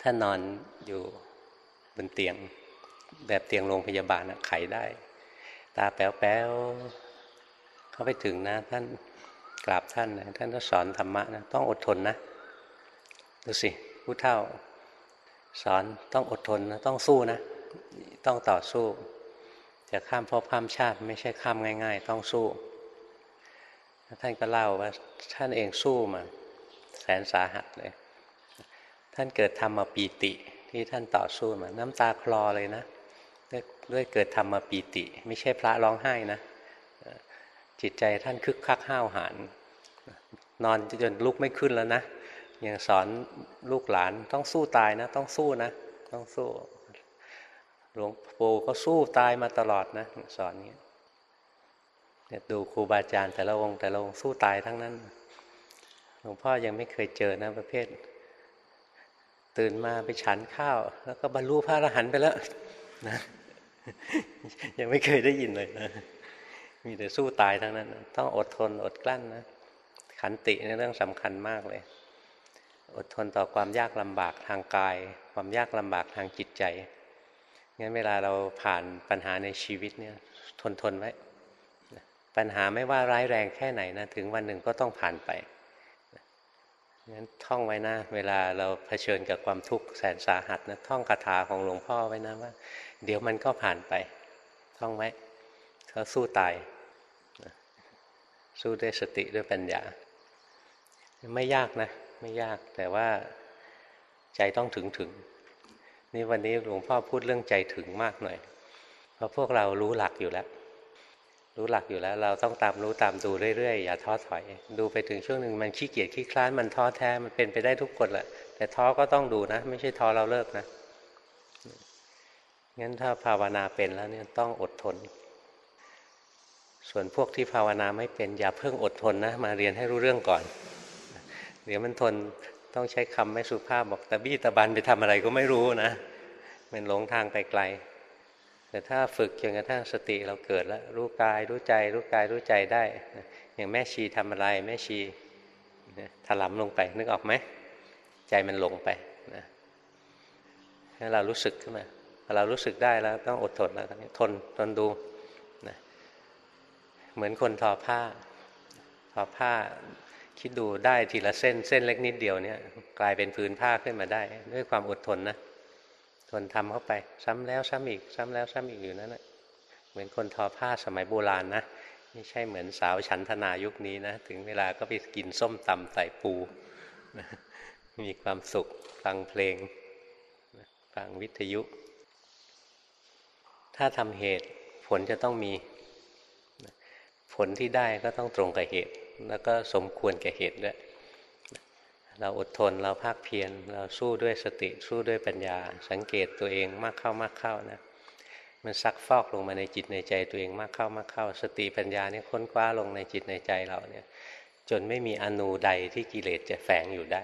B: ท่านนอนอยู่บนเตียง แบบเตียงโรงพยาบาลนะไขได้ ตาแป๊วๆเข้าไปถึงนะ ท่าน กราบท่านนะท่านก็สอนธรรมะนะต้องอดทนนะดูสิผู้เท่า สอนต้องอดทนนะต้องสู้นะ ต้องต่อสู้จะข้ามภพข้ามชาติไม่ใช่ข้ามง่าย ๆ ต้องสู้ ท่านก็เล่าว่าท่านเองสู้มา แสนสาหัสเลยท่านเกิดธรรมปีติที่ท่านต่อสู้มา น้ำตาคลอเลยนะด้วยเกิดธรรมปีติ ไม่ใช่พระร้องไห้นะ จิตใจท่านคึกคักห้าวหาญ นอนจนลุกไม่ขึ้นแล้วนะยังสอนลูกหลานต้องสู้ตายนะ ต้องสู้นะ ต้องสู้หลวงปู่ก็สู้ตายมาตลอดนะ สอนนี้เนี่ยดูครูบาอาจารย์แต่ละองค์แต่ละองค์สู้ตายทั้งนั้นหลวงพ่อยังไม่เคยเจอนะประเภท ตื่นมาไปฉันข้าว แล้วก็บรรลุพระอรหันต์ไปแล้วนะยังไม่เคยได้ยินเลยนะมีแต่สู้ตายทั้งนั้น ต้องอดทนอดกลั้นนะ ขันติในเรื่องสำคัญมากเลย อดทนต่อความยากลำบากทางกาย ความยากลำบากทางจิตใจงั้นเวลาเราผ่านปัญหาในชีวิตเนี่ยทนทนไว้ปัญหาไม่ว่าร้ายแรงแค่ไหนนะถึงวันหนึ่งก็ต้องผ่านไปงั้นท่องไว้นะ เวลาเราเผชิญกับความทุกข์แสนสาหัสนะท่องคาถาของหลวงพ่อไว้นะว่า เดี๋ยวมันก็ผ่านไป ท่องไว้เขาสู้ตาย สู้ด้วยสติด้วยปัญญา ไม่ยากนะ ไม่ยากแต่ว่าใจต้องถึงถึง นี่วันนี้หลวงพ่อพูดเรื่องใจถึงมากหน่อย เพราะพวกเรารู้หลักอยู่แล้ว รู้หลักอยู่แล้ว เราต้องตามรู้ตามดูเรื่อยๆ อย่าท้อถอย ดูไปถึงช่วงหนึ่งมันขี้เกียจขี้คลานมันท้อแท้มันเป็นไปได้ทุกคนแหละแต่ท้อก็ต้องดูนะ ไม่ใช่ท้อเราเลิกนะงั้นถ้าภาวนาเป็นแล้วเนี่ยต้องอดทน ส่วนพวกที่ภาวนาไม่เป็นอย่าเพิ่งอดทนนะ มาเรียนให้รู้เรื่องก่อน เดี๋ยวมันทนต้องใช้คำไม่สุภาพบอกตะบี้ตะบันไปทำอะไรก็ไม่รู้นะมันหลงทางไปไกล แต่ถ้าฝึกจนกระทั่งสติเราเกิดแล้ว รู้กายรู้ใจ รู้กายรู้ใจได้ อย่างแม่ชีทำอะไร แม่ชีถลำลงไปนึกออกไหมใจมันหลงไปนะให้เรารู้สึกขึ้นมาพอเรารู้สึกได้แล้วต้องอดทนแล้วทนทนดูนะเหมือนคนทอผ้า ทอผ้า คิดดูได้ทีละเส้นเส้นเล็กนิดเดียวเนี่ย กลายเป็นพื้นผ้าขึ้นมาได้ ด้วยความอดทนนะทนทำเข้าไป ซ้ำแล้วซ้ำอีก ซ้ำแล้วซ้ำอีกอยู่นั่นแหละเหมือนคนทอผ้าสมัยโบราณนะไม่ใช่เหมือนสาวฉันทนายุคนี้นะ ถึงเวลาก็ไปกินส้มตำใส่ปูมีความสุขฟังเพลงฟังวิทยุ ถ้าทำเหตุผลจะต้องมี ผลที่ได้ก็ต้องตรงกับเหตุ แล้วก็สมควรแก่เหตุด้วยเราอดทนเราภาคเพียรเราสู้ด้วยสติสู้ด้วยปัญญา สังเกตตัวเองมากเข้ามากเข้านะมันซักฟอกลงมาในจิตในใจตัวเองมากเข้ามากเข้า สติปัญญานี่ค้นคว้าลงในจิตในใจเราเนี่ย จนไม่มีอนูใดที่กิเลสจะแฝงอยู่ได้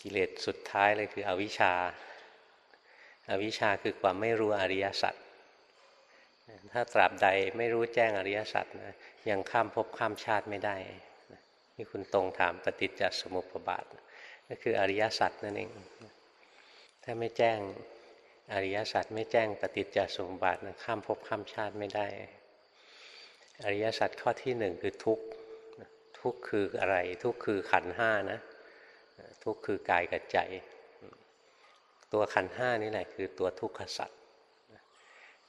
B: กิเลสสุดท้ายเลยคืออวิชชาอาวิชชาคือความไม่รู้อริยสัจ ถ้าตราบใดไม่รู้แจ้งอริยสัจนะยังข้ามภพข้ามชาติไม่ได้ที่คุณตรงถามปฏิจจสมุปบาทก็คืออริยสัจนั่นเอง ถ้าไม่แจ้งอริยสัจไม่แจ้งปฏิจจสมุปบาทนะข้ามภพข้ามชาติไม่ได้ อริยสัจข้อที่หนึ่งคือทุกทุกคืออะไร ทุกคือขันห้านะ ทุกคือกายกับใจ ตัวขันห้านี่แหละคือตัวทุกขสัจ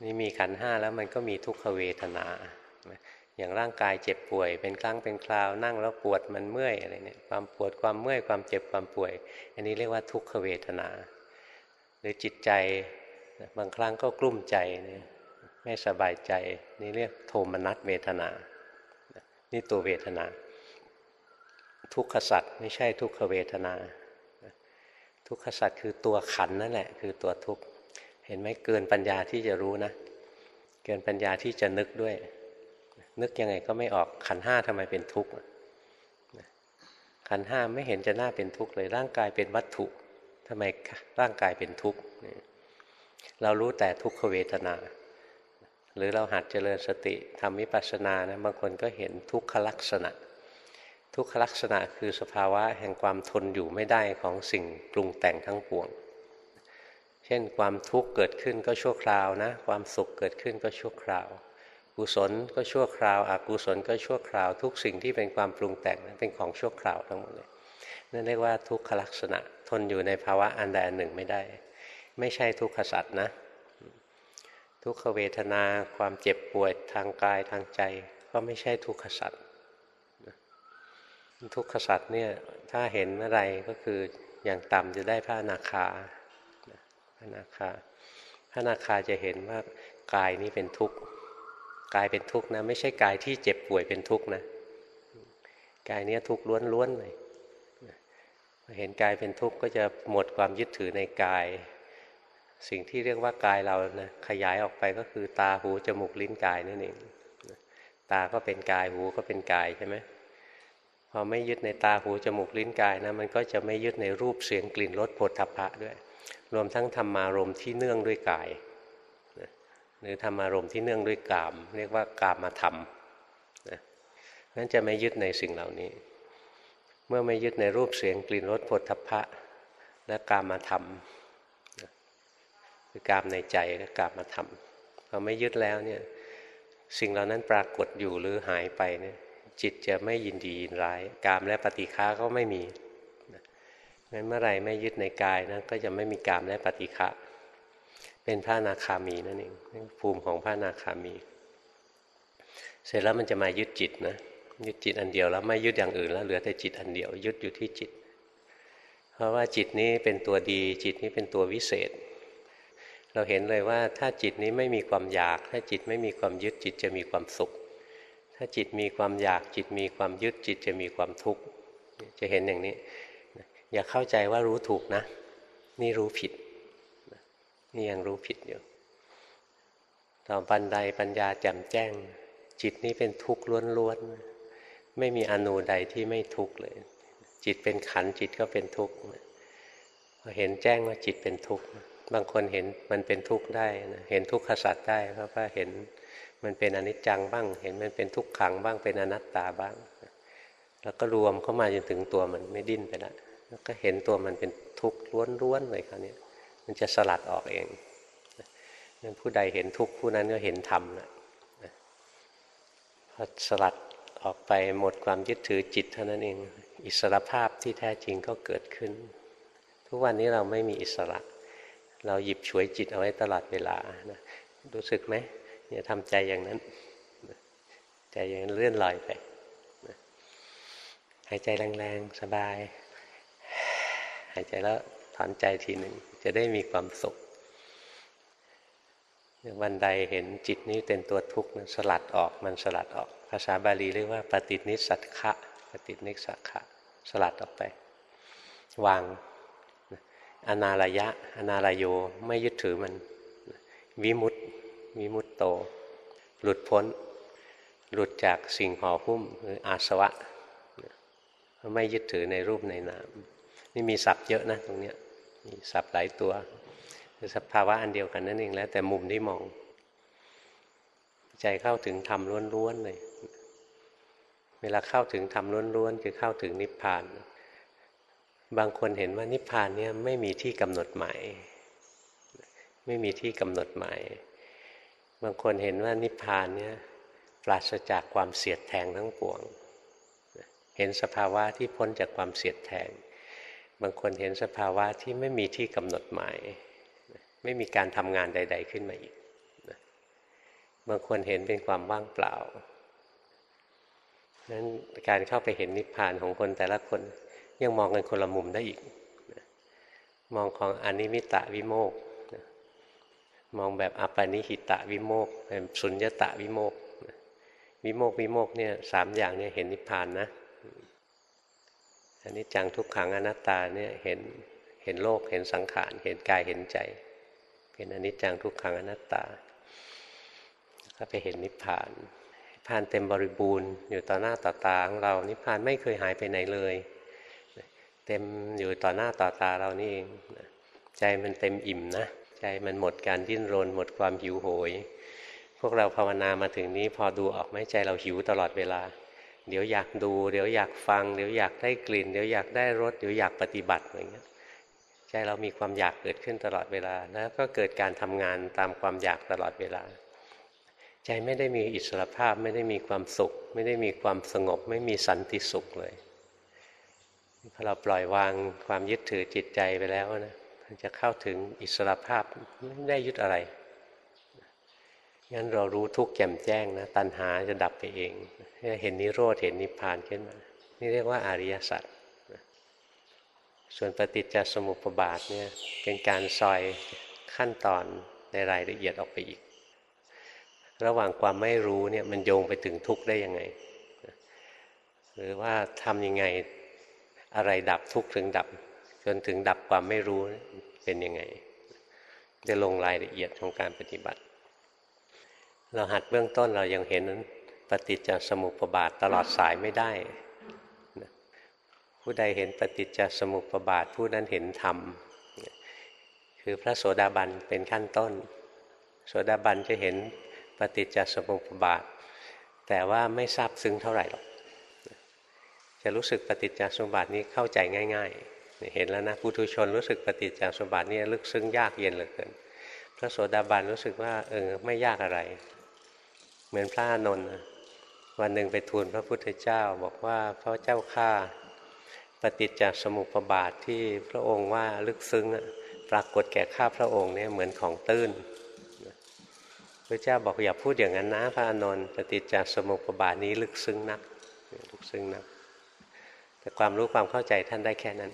B: นี่มีขันห้าแล้วมันก็มีทุกขเวทนา อย่างร่างกายเจ็บป่วย เป็นครั้งเป็นคราวนั่งแล้วปวดมันเมื่อยอะไรเนี่ยความปวดความเมื่อยความเจ็บความป่วย อันนี้เรียกว่าทุกขเวทนา หรือจิตใจบางครั้งก็กลุ้มใจไม่สบายใจ นี่เรียกโทมนัสเวทนา นี่ตัวเวทนา ทุกขสัตว์ไม่ใช่ทุกขเวทนา ทุกขสัตว์คือตัวขันนั่นแหละ คือตัวทุกข์ ห็นไหมเกินปัญญาที่จะรู้นะ เกินปัญญาที่จะนึกด้วย นึกยังไงก็ไม่ออกขันห้าทำไมเป็นทุกข์ขันห้าไม่เห็นจะน่าเป็นทุกข์เลย ร่างกายเป็นวัตถุทำไมร่างกายเป็นทุกข์เรารู้แต่ทุกขเวทนา หรือเราหัดเจริญสติทำวิปัสสนานะบางคนก็เห็นทุกขลักษณะ ทุกขลักษณะคือสภาวะแห่งความทนอยู่ไม่ได้ของสิ่งปรุงแต่งทั้งปวง ช่นความทุกข์เกิดขึ้นก็ชั่วคราวนะ ความสุขเกิดขึ้นก็ชั่วคราว กุศลก็ชั่วคราวอกุศลก็ชั่วคราว ทุกสิ่งที่เป็นความปรุงแต่งนั้นเป็นของชั่วคราวทั้งหมดเลยนั่นเรียกว่าทุกขลักษณะทนอยู่ในภาวะอันใดอันหนึ่งไม่ได้ ไม่ใช่ทุกขสัตว์นะ ทุกขเวทนาความเจ็บปวยทางกายทางใจ ก็ไม่ใช่ทุกขสัตว์ทุกขสัตว์เนี่ยถ้าเห็นอะไรก็คืออย่างต่ำจะได้พระอนาคา อนาคาพระอนาคาจะเห็นว่ากายนี้เป็นทุกข์กายเป็นทุกข์นะ ไม่ใช่กายที่เจ็บป่วยเป็นทุกข์นะกายเนี้ยทุกข์ล้วนๆเลยเห็นกายเป็นทุกข์ก็จะหมดความยึดถือในกาย สิ่งที่เรียกว่ากายเรานะขยายออกไปก็คือตาหูจมูกลิ้นกายนั่นเองตาก็เป็นกายหูก็เป็นกายใช่ไหมพอไม่ยึดในตาหูจมูกลิ้นกายนะมันก็จะไม่ยึดในรูปเสียงกลิ่นรสผลทพะด้วย รวมทั้งธรรมารมที่เนื่องด้วยกายหรือธรรมารมที่เนื่องด้วยกาม เรียกว่ากามมาธรรมนะนั้นจะไม่ยึดในสิ่งเหล่านี้ เมื่อไม่ยึดในรูปเสียงกลิ่นรสผลทพะ และกามมาธรรมคือกามในใจและกามมาธรรมพอไม่ยึดแล้วเนี่ยสิ่งเหล่านั้นปรากฏอยู่หรือหายไปเนี่ยจิตจะไม่ยินดียินร้าย กามและปฏิฆาก็ไม่มี งั้นเมื่อไรไม่ยึดในกายนะก็จะไม่มีกามและปฏิฆะเป็นพระนาคามีนั่นเองภูมิของพระนาคามี เสร็จแล้วมันจะมายึดจิตนะยึดจิตอันเดียวแล้วไม่ยึดอย่างอื่นแล้วเหลือแต่จิตอันเดียว ยึดอยู่ที่จิต เพราะว่าจิตนี้เป็นตัวดีจิตนี้เป็นตัววิเศษ เราเห็นเลยว่าถ้าจิตนี้ไม่มีความอยาก ถ้าจิตไม่มีความยึดจิตจะมีความสุข ถ้าจิตมีความอยากจิตมีความยึดจิตจะมีความทุกข์จะเห็นอย่างนี้ อย่าเข้าใจว่ารู้ถูกนะ นี่รู้ผิด นี่ยังรู้ผิดอยู่ ต่อปันใดปัญญาแจ่มแจ้ง จิตนี้เป็นทุกข์ล้วนๆ ไม่มีอนูใดที่ไม่ทุกข์เลย จิตเป็นขันจิตก็เป็นทุกข์พอเห็นแจ้งว่าจิตเป็นทุกข์ บางคนเห็นมันเป็นทุกข์ได้นะเห็นทุกขสัตว์ได้เพราะว่าเห็นมันเป็นอนิจจังบ้าง เห็นมันเป็นทุกขังบ้างเป็นอนัตตาบ้าง แล้วก็รวมเข้ามาจนถึงตัวมันไม่ดิ้นไปละ แล้วก็เห็นตัวมันเป็นทุกข์ล้วนๆเลยคราวนี้มันจะสลัดออกเองนั้นผู้ใดเห็นทุกข์ผู้นั้นก็เห็นธรรมนะพอสลัดออกไปหมดความยึดถือจิตเท่านั้นเอง อิสรภาพที่แท้จริงก็เกิดขึ้น ทุกวันนี้เราไม่มีอิสระ เราหยิบฉวยจิตเอาไว้ตลอดเวลานะรู้สึกไหมเนี่ยทำใจอย่างนั้นใจอย่างนั้นเลื่อนลอยไปหายใจแรงๆ สบาย หายใจแล้วถอนใจทีหนึ่งจะได้มีความสุขวันใดเห็นจิตนี้เป็นตัวทุกข์สลัดออกมันสลัดออก ภาษาบาลีเรียกว่าปฏินิสัตคะปฏินิสัตคะสลัดออกไป วางอนาลยะอนาลโยไม่ยึดถือมัน วิมุตติวิมุตโต หลุดพ้น หลุดจากสิ่งห่อหุ้มหรืออาสวะ ไม่ยึดถือในรูปในนาม นี่มีศัพท์เยอะนะตรงเนี้ยมีศัพท์หลายตัวคือสภาวะอันเดียวกันนั่นเองแล้ว แต่มุมที่มอง ใจเข้าถึงธรรมล้วนๆเลยเวลาเข้าถึงธรรมล้วนๆคือเข้าถึงนิพพาน บางคนเห็นว่านิพพานเนี่ยไม่มีที่กำหนดหมายไม่มีที่กำหนดหมายบางคนเห็นว่านิพพานเนี่ยปราศจากความเสียดแทงทั้งปวง เห็นสภาวะที่พ้นจากความเสียดแทง บางคนเห็นสภาวะที่ไม่มีที่กำหนดหมาย ไม่มีการทำงานใด ๆ ขึ้นมาอีกบางคนเห็นเป็นความว่างเปล่านั้นการเข้าไปเห็นนิพพานของคนแต่ละคนยังมองกันคนละมุมได้อีก มองของอนิมิตะวิโมกมองแบบอปานิหิตะวิโมกแบบสุญญตะวิโมกวิโมกวิโมกเนี่ยสามอย่างเนี่ยเห็นนิพพานนะ อันนี้จังทุกขังอนัตตาเนี่ยเห็นเห็นโลกเห็นสังขารเห็นกายเห็นใจ เป็นอนิจจังทุกขังอนัตตา ก็ไปเห็นนิพพานนิพพานเต็มบริบูรณ์อยู่ต่อหน้าต่อตาของเรานิพพานไม่เคยหายไปไหนเลย เต็มอยู่ต่อหน้าต่อตาเรานี่เองใจมันเต็มอิ่มนะใจมันหมดการดิ้นรน หมดความหิวโหย พวกเราภาวนามาถึงนี้พอดูออกไหมใจเราหิวตลอดเวลา เดี๋ยวอยากดู เดี๋ยวอยากฟัง เดี๋ยวอยากได้กลิ่น เดี๋ยวอยากได้รส เดี๋ยวอยากปฏิบัติอย่างเงี้ยใจเรามีความอยากเกิดขึ้นตลอดเวลา แล้วก็เกิดการทำงานตามความอยากตลอดเวลา ใจไม่ได้มีอิสรภาพ ไม่ได้มีความสุข ไม่ได้มีความสงบ ไม่มีสันติสุขเลยพอเราปล่อยวางความยึดถือจิตใจไปแล้วนะมันจะเข้าถึงอิสระภาพไม่ได้ยึดอะไรงั้นเรารู้ทุกข์แจ่มแจ้งนะตัณหาจะดับไปเอง เห็นนิโรธเห็นนิพพานขึ้นมา นี่เรียกว่าอริยสัจส่วนปฏิจจสมุปบาทเนี่ยเป็นการซอยขั้นตอนในรายละเอียดออกไปอีก ระหว่างความไม่รู้เนี่ยมันโยงไปถึงทุกข์ได้ยังไง หรือว่าทำยังไงอะไรดับทุกข์ถึงดับ จนถึงดับความไม่รู้เป็นยังไงจะลงรายละเอียดของการปฏิบัติ เราหัดเบื้องต้นเรายังเห็น ปฏิจจสมุปบาทตลอดสายไม่ได้ ผู้ใดเห็นปฏิจจสมุปบาทผู้นั้นเห็นธรรม คือพระโสดาบันเป็นขั้นต้น โสดาบันจะเห็นปฏิจจสมุปบาท แต่ว่าไม่ทราบซึ้งเท่าไหร่หรอก จะรู้สึกปฏิจจสมุปบาทนี้เข้าใจง่าย ๆ เห็นแล้วนะปุถุชนรู้สึกปฏิจจสมุปบาทนี้ลึกซึ้งยากเย็นเหลือเกิน พระโสดาบันรู้สึกว่าเออไม่ยากอะไร เหมือนพระอนนท์ วันหนึ่งไปทูลพระพุทธเจ้าบอกว่าพระเจ้าข้าปฏิจจสมุปบาทที่พระองค์ว่าลึกซึ้งปรากฏแก่ข้าพระองค์เนี่ยเหมือนของตื้นพระเจ้าบอกอย่าพูดอย่างนั้นนะพระอนนท์ปฏิจจสมุปบาทนี้ลึกซึ้งนักลึกซึ้งนัก แต่ความรู้ความเข้าใจท่านได้แค่นั้น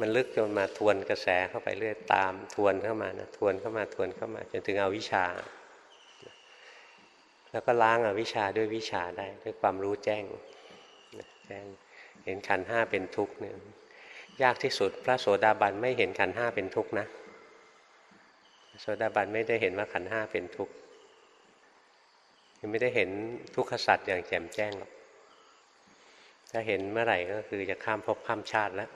B: มันลึกจนมาทวนกระแสเข้าไปเรื่อยตามทวนเข้ามานะทวนเข้ามาทวนเข้ามาจนถึงเอาวิชา แล้วก็ล้างอาวิชชาด้วยวิชาได้ด้วยความรู้แจ้งแจ้งเห็นขันห้าเป็นทุกข์เนี่ยยากที่สุดพระโสดาบันไม่เห็นขันห้าเป็นทุกข์นะโสดาบันไม่ได้เห็นว่าขันห้าเป็นทุกข์ยังไม่ได้เห็นทุกขสัตว์อย่างแจ่มแจ้งหรอกถ้าเห็นเมื่อไหร่ก็คือจะข้ามภพข้ามชาติแล้ว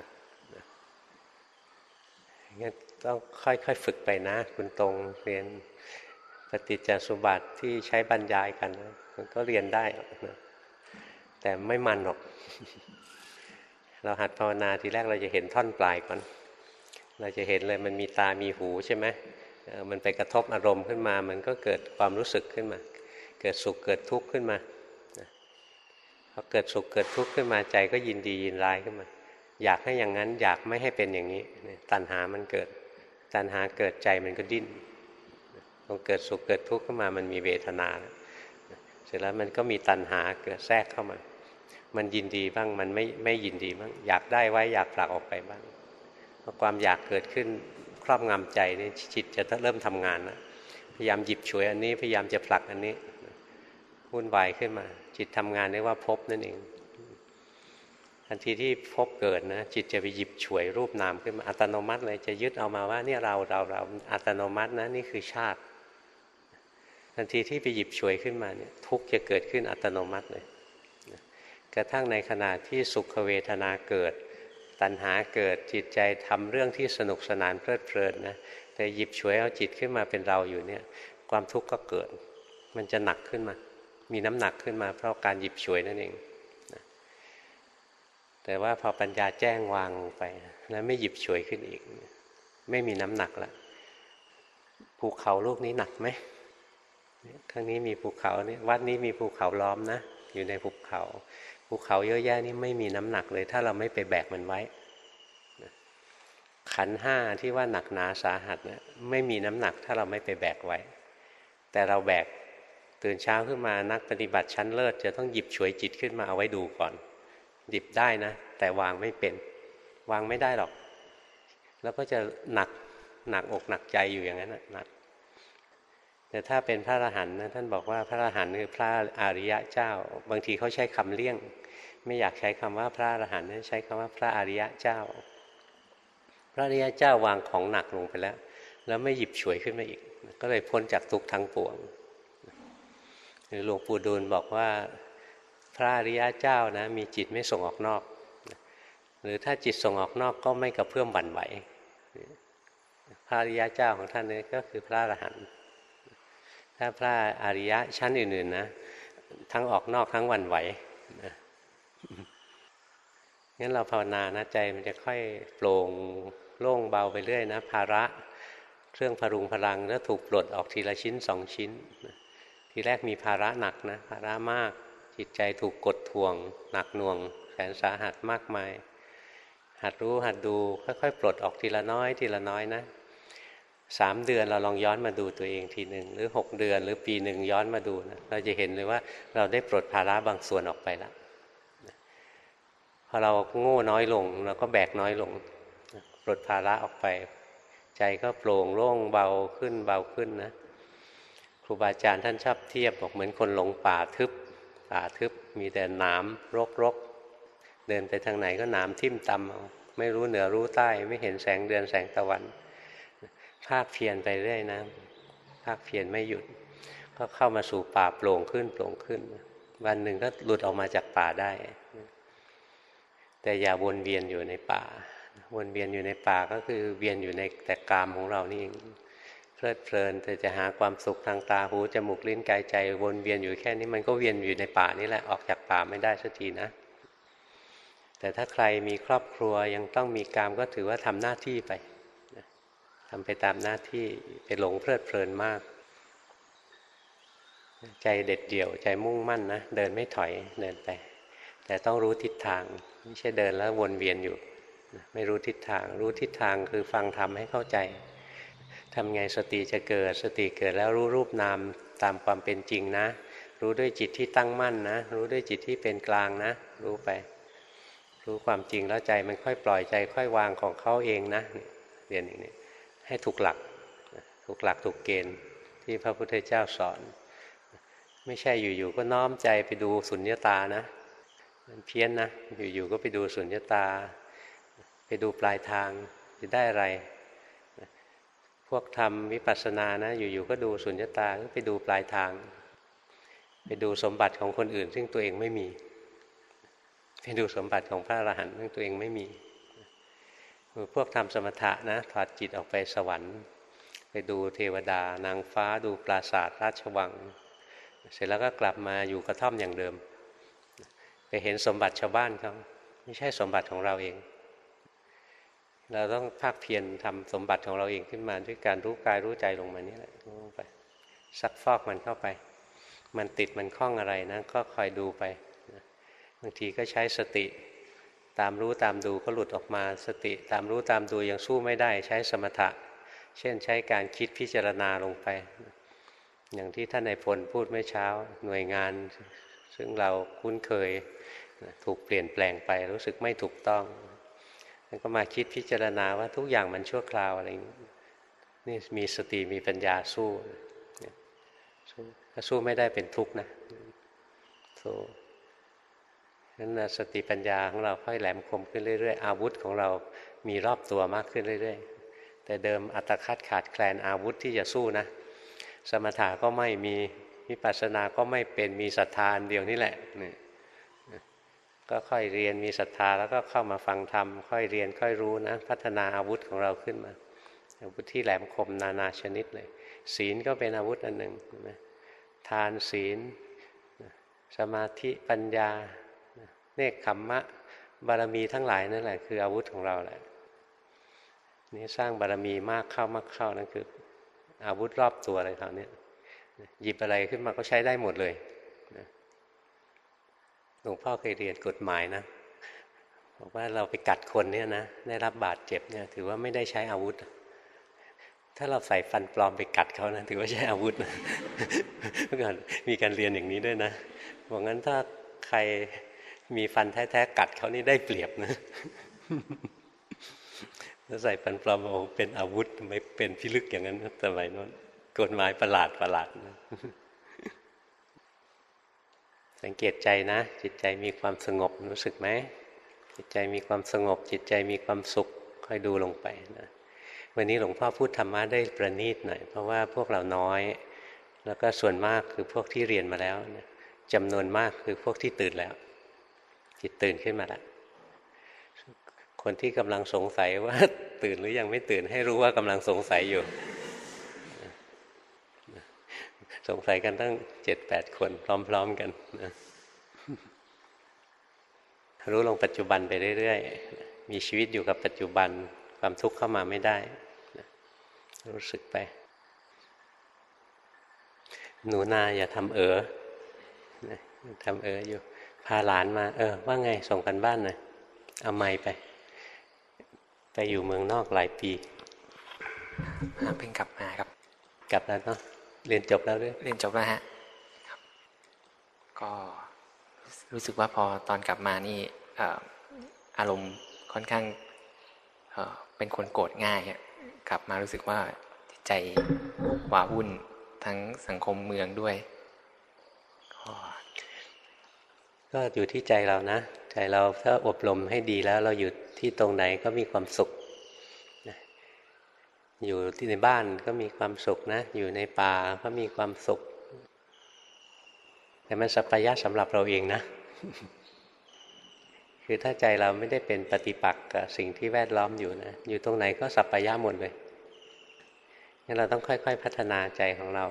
B: งั้นต้องค่อยๆฝึกไปนะ คุณตรงเรียน ปฏิจจสุบัติที่ใช้บรรยายกัน มันก็เรียนได้นะแต่ไม่มันหรอก เราหัดภาวนาทีแรกเราจะเห็นท่อนปลายก่อน เราจะเห็นเลยมันมีตามีหูใช่ไหมมันไปกระทบอารมณ์ขึ้นมา มันก็เกิดความรู้สึกขึ้นมา เกิดสุขเกิดทุกข์ขึ้นมาพอเกิดสุขเกิดทุกข์ขึ้นมาใจก็ยินดียินร้ายขึ้นมา อยากให้อย่างนั้นอยากไม่ให้เป็นอย่างนี้ตัณหามันเกิด ตัณหาเกิดใจมันก็ดิ้น พอเกิดสุขเกิดทุกข์ขึ้นมามันมีเวทนาเสร็จแล้วมันก็มีตัณหาเกิดแทรกเข้ามา มันยินดีบ้างมันไม่ไม่ยินดีบ้างอยากได้ไว้อยากผลักออกไปบ้างพอความอยากเกิดขึ้นครอบงำใจนี่จิตจะเริ่มทำงานนะพยายามหยิบฉวยอันนี้พยายามจะผลักอันนี้วุ่นวายขึ้นมา จิตทำงานเรียกว่าพบนั่นเองทันทีที่พบเกิดนะจิตจะไปหยิบฉวยรูปนามขึ้นมาอัตโนมัติเลยจะยึดเอามาว่าเนี่ยเราเราเราอัตโนมัตินะนี่คือชาติ ทันทีที่ไปหยิบฉวยขึ้นมาเนี่ยทุกจะเกิดขึ้นอัตโนมัติเลยกระทั่งในขณะที่สุขเวทนาเกิด ตัณหาเกิดจิตใจทำเรื่องที่สนุกสนานเพลิดเพลินนะแต่หยิบฉวยเอาจิตขึ้นมาเป็นเราอยู่เนี่ยความทุกข์ก็เกิด มันจะหนักขึ้นมา มีน้ำหนักขึ้นมาเพราะการหยิบฉวยนั่นเองแต่ว่าพอปัญญาแจ้งวางไปแล้วไม่หยิบฉวยขึ้นอีก ไม่มีน้ำหนักละภูเขาลูกนี้หนักไหม ข้างนี้มีภูเขาเนี่ยวัดนี้มีภูเขาล้อมนะ อยู่ในภูเขา ภูเขาเยอะแยะนี่ไม่มีน้ำหนักเลย ถ้าเราไม่ไปแบกมันไว้ ขันห้าที่ว่าหนักหนาสาหัสเนี่ยไม่มีน้ำหนักถ้าเราไม่ไปแบกไว้ แต่เราแบกตื่นเช้าขึ้นมานักปฏิบัติชั้นเลิศจะต้องหยิบฉวยจิตขึ้นมาเอาไว้ดูก่อน หยิบได้นะ แต่วางไม่เป็น วางไม่ได้หรอก แล้วก็จะหนักหนักอกหนักใจอยู่อย่างนั้นหนัก แต่ถ้าเป็นพระอรหันต์นะท่านบอกว่าพระอรหันต์คือพระอริยะเจ้า บางทีเขาใช้คำเลี่ยง ไม่อยากใช้คำว่าพระอรหันต์ใช้คำว่าพระอริยะเจ้า พระอริยะเจ้าวางของหนักลงไปแล้ว แล้วไม่หยิบฉวยขึ้นมาอีก ก็เลยพ้นจากทุกทั้งปวงหรือหลวงปู่ดูลบอกว่าพระอริยะเจ้านะมีจิตไม่ส่งออกนอก หรือถ้าจิตส่งออกนอกก็ไม่กระเพื่อมบั่นไหวพระอริยะเจ้าของท่านนี้ก็คือพระอรหันต์ ถ้าพระอริยะชั้นอื่น ๆ นะ ทั้งออกนอกทั้งวันไหวนะงั้นเราภาวนานะใจมันจะค่อยโปร่งโล่งเบาไปเรื่อยนะ ภาระเครื่องพรุงพลังแล้วถูกปลดออกทีละชิ้นสองชิ้น ทีแรกมีภาระหนักนะ ภาระมากจิตใจถูกกดท่วง หนักหน่วง แสนสาหัสมากมาย หัดรู้หัดดูค่อยๆ ปลดออกทีละน้อย ทีละน้อยนะ สามเดือนเราลองย้อนมาดูตัวเองทีหนึ่งหรือหกเดือนหรือปีหนึ่งย้อนมาดูนะเราจะเห็นเลยว่าเราได้ปลดภาระบางส่วนออกไปแล้วพอเราโง่น้อยลงเราก็แบกน้อยลงปลดภาระออกไป ใจก็โปร่งโล่งเบาขึ้นเบาขึ้นนะครูบาอาจารย์ท่านชอบเทียบบอกเหมือนคนหลงป่าทึบป่าทึบมีแต่หนามรกรกเดินไปทางไหนก็หนามทิ่มตำไม่รู้เหนือรู้ใต้ ไม่เห็นแสงเดือนแสงตะวัน ภาคเพียนไปเรื่อยนะภาคเพียนไม่หยุด ก็เข้ามาสู่ป่าโปร่งขึ้นโปร่งขึ้น วันหนึ่งก็หลุดออกมาจากป่าได้ แต่อย่าวนเวียนอยู่ในป่า วนเวียนอยู่ในป่าก็คือเวียนอยู่ในแต่กามของเรานี่เองเพลิดเพลินแต่จะหาความสุขทางตาหูจมูกลิ้นกายใจ วนเวียนอยู่แค่นี้มันก็เวียนอยู่ในป่านี่แหละออกจากป่าไม่ได้สักทีนะแต่ถ้าใครมีครอบครัวยังต้องมีกามก็ถือว่าทำหน้าที่ไป ทำไปตามหน้าที่ไปหลงเพลิดเพลินมาก ใจเด็ดเดี่ยวใจมุ่งมั่นนะ เดินไม่ถอยเดินไป แต่ต้องรู้ทิศทาง ไม่ใช่เดินแล้ววนเวียนอยู่ ไม่รู้ทิศทาง รู้ทิศทางคือฟังทำให้เข้าใจทำไงสติจะเกิดสติเกิดแล้วรู้รูปนามตามความเป็นจริงนะ รู้ด้วยจิตที่ตั้งมั่นนะ รู้ด้วยจิตที่เป็นกลางนะ รู้ไป รู้ความจริงแล้วใจมันค่อยปล่อยใจค่อยวางของเขาเองนะเรียนอย่างนี้ ให้ถูกหลัก ถูกหลักถูกเกณฑ์ที่พระพุทธเจ้าสอน ไม่ใช่อยู่ๆก็น้อมใจไปดูสุญญตานะ มันเพี้ยนนะ อยู่ๆก็ไปดูสุญญตา ไปดูปลายทางจะได้อะไร พวกทำวิปัสสนานะ อยู่ๆก็ดูสุญญตาก็ไปดูปลายทาง ไปดูสมบัติของคนอื่น ซึ่งตัวเองไม่มี ไปดูสมบัติของพระอรหันต์ซึ่งตัวเองไม่มี พวกทำสมถะนะถอดจิตออกไปสวรรค์ ไปดูเทวดานางฟ้าดูปราสาทราชวัง เสร็จแล้วก็กลับมาอยู่กระท่อมอย่างเดิม ไปเห็นสมบัติชาวบ้านเขาไม่ใช่สมบัติของเราเอง เราต้องภาคเพียรทำสมบัติของเราเองขึ้นมาด้วยการรู้กายรู้ใจลงมานี่แหละลงไปซักฟอกมันเข้าไป มันติดมันคล้องอะไรนะก็คอยดูไป บางทีก็ใช้สติ ตามรู้ตามดูก็หลุดออกมาสติ ตามรู้ตามดูยังสู้ไม่ได้ใช้สมถะ เช่นใช้การคิดพิจารณาลงไป อย่างที่ท่านในพลพูดเมื่อเช้าหน่วยงาน ซึ่งเราคุ้นเคยถูกเปลี่ยนแปลงไปรู้สึกไม่ถูกต้องแล้วก็มาคิดพิจารณาว่าทุกอย่างมันชั่วคราวอะไรนี่มีสติมีปัญญาสู้ถ้าสู้ไม่ได้เป็นทุกข์นะสู้ นั้นสติปัญญาของเราค่อยแหลมคมขึ้นเรื่อยๆ อาวุธของเรามีรอบตัวมากขึ้นเรื่อยๆ แต่เดิมอัตคัดขาดแคลนอาวุธที่จะสู้นะ สมถะก็ไม่มีวิปัสสนาก็ไม่เป็นมีศรัทธาเดียวนี่แหละนี่ก็ค่อยเรียนมีศรัทธาแล้วก็เข้ามาฟังธรรมค่อยเรียนค่อยรู้นะ พัฒนาอาวุธของเราขึ้นมา อาวุธที่แหลมคมนานาชนิดเลย ศีลก็เป็นอาวุธอันหนึ่งนะทานศีล สมาธิปัญญา เนคขมมะ บารมีทั้งหลายนั่นแหละ คืออาวุธของเราแหละนี่สร้างบารมีมากเข้ามากเข้านั่นคือ อาวุธรอบตัวอะไรเขาเนี่ยหยิบอะไรขึ้นมาก็ใช้ได้หมดเลยหลวงพ่อเคยเรียนกฎหมายนะบอกว่าเราไปกัดคนเนี่ยนะได้รับบาดเจ็บเนี่ย ถือว่าไม่ได้ใช้อาวุธ ถ้าเราใส่ฟันปลอมไปกัดเขานะถือว่าใช้อาวุธนะเมื่อก่อนมีการเรียนอย่างนี้ด้วยนะบอกงั้นถ้าใคร มีฟันแท้ๆกัดเขานี่ได้เปรียบนะถ้าใส่ฟันปลอมโอ้เป็นอาวุธไม่เป็นพิลึกอย่างนั้นสมัยนั้นกฎหมายประหลาดประหลาดนะสังเกตใจนะ จิตใจมีความสงบรู้สึกไหมจิตใจมีความสงบ จิตใจมีความสุขค่อยดูลงไปนะวันนี้หลวงพ่อพูดธรรมะได้ประณีตหน่อยเพราะว่าพวกเราน้อย แล้วก็ส่วนมากคือพวกที่เรียนมาแล้วจำนวนมากคือพวกที่ตื่นแล้ว จิตตื่นขึ้นมาแล้วคนที่กำลังสงสัยว่า ตื่นหรือยังไม่ตื่นให้รู้ว่ากำลังสงสัยอยู่ สงสัยกันตั้งเจ็ดแปดคน พร้อม ๆกันนะรู้ลงปัจจุบันไปเรื่อยๆ มีชีวิตอยู่กับปัจจุบัน ความทุกข์เข้ามาไม่ได้ รู้สึกไป หนูนาอย่าทำเออทำเอออยู่ พาหลานมา เออ ว่าไงส่งกันบ้านหน่อยเอาไม้ไป ไปอยู่เมืองนอกหลายปี
D: เพิ่งกลับมาครับ
B: กลับแล้วเนาะเรียนจบแล้วด้วย
D: เรียนจบแล้วฮะครับก็รู้สึกว่าพอตอนกลับมานี่อารมณ์ค่อนข้างเป็นคนโกรธง่ายกลับมารู้สึกว่าจิตใจหวาวุ่นทั้งสังคมเมืองด้วย
B: ก็็อยู่ที่ใจเรานะ ใจเราถ้าอบรมให้ดีแล้วเราอยู่ที่ตรงไหนก็มีความสุข อยู่ที่ในบ้านก็มีความสุขนะ อยู่ในป่าก็มีความสุข แต่มันสัพยะสำหรับเราเองนะ คือถ้าใจเราไม่ได้เป็นปฏิปักษ์กับสิ่งที่แวดล้อมอยู่นะ อยู่ตรงไหนก็สัพยะหมดเลยงั้นเราต้องค่อย ๆ พัฒนาใจของเรา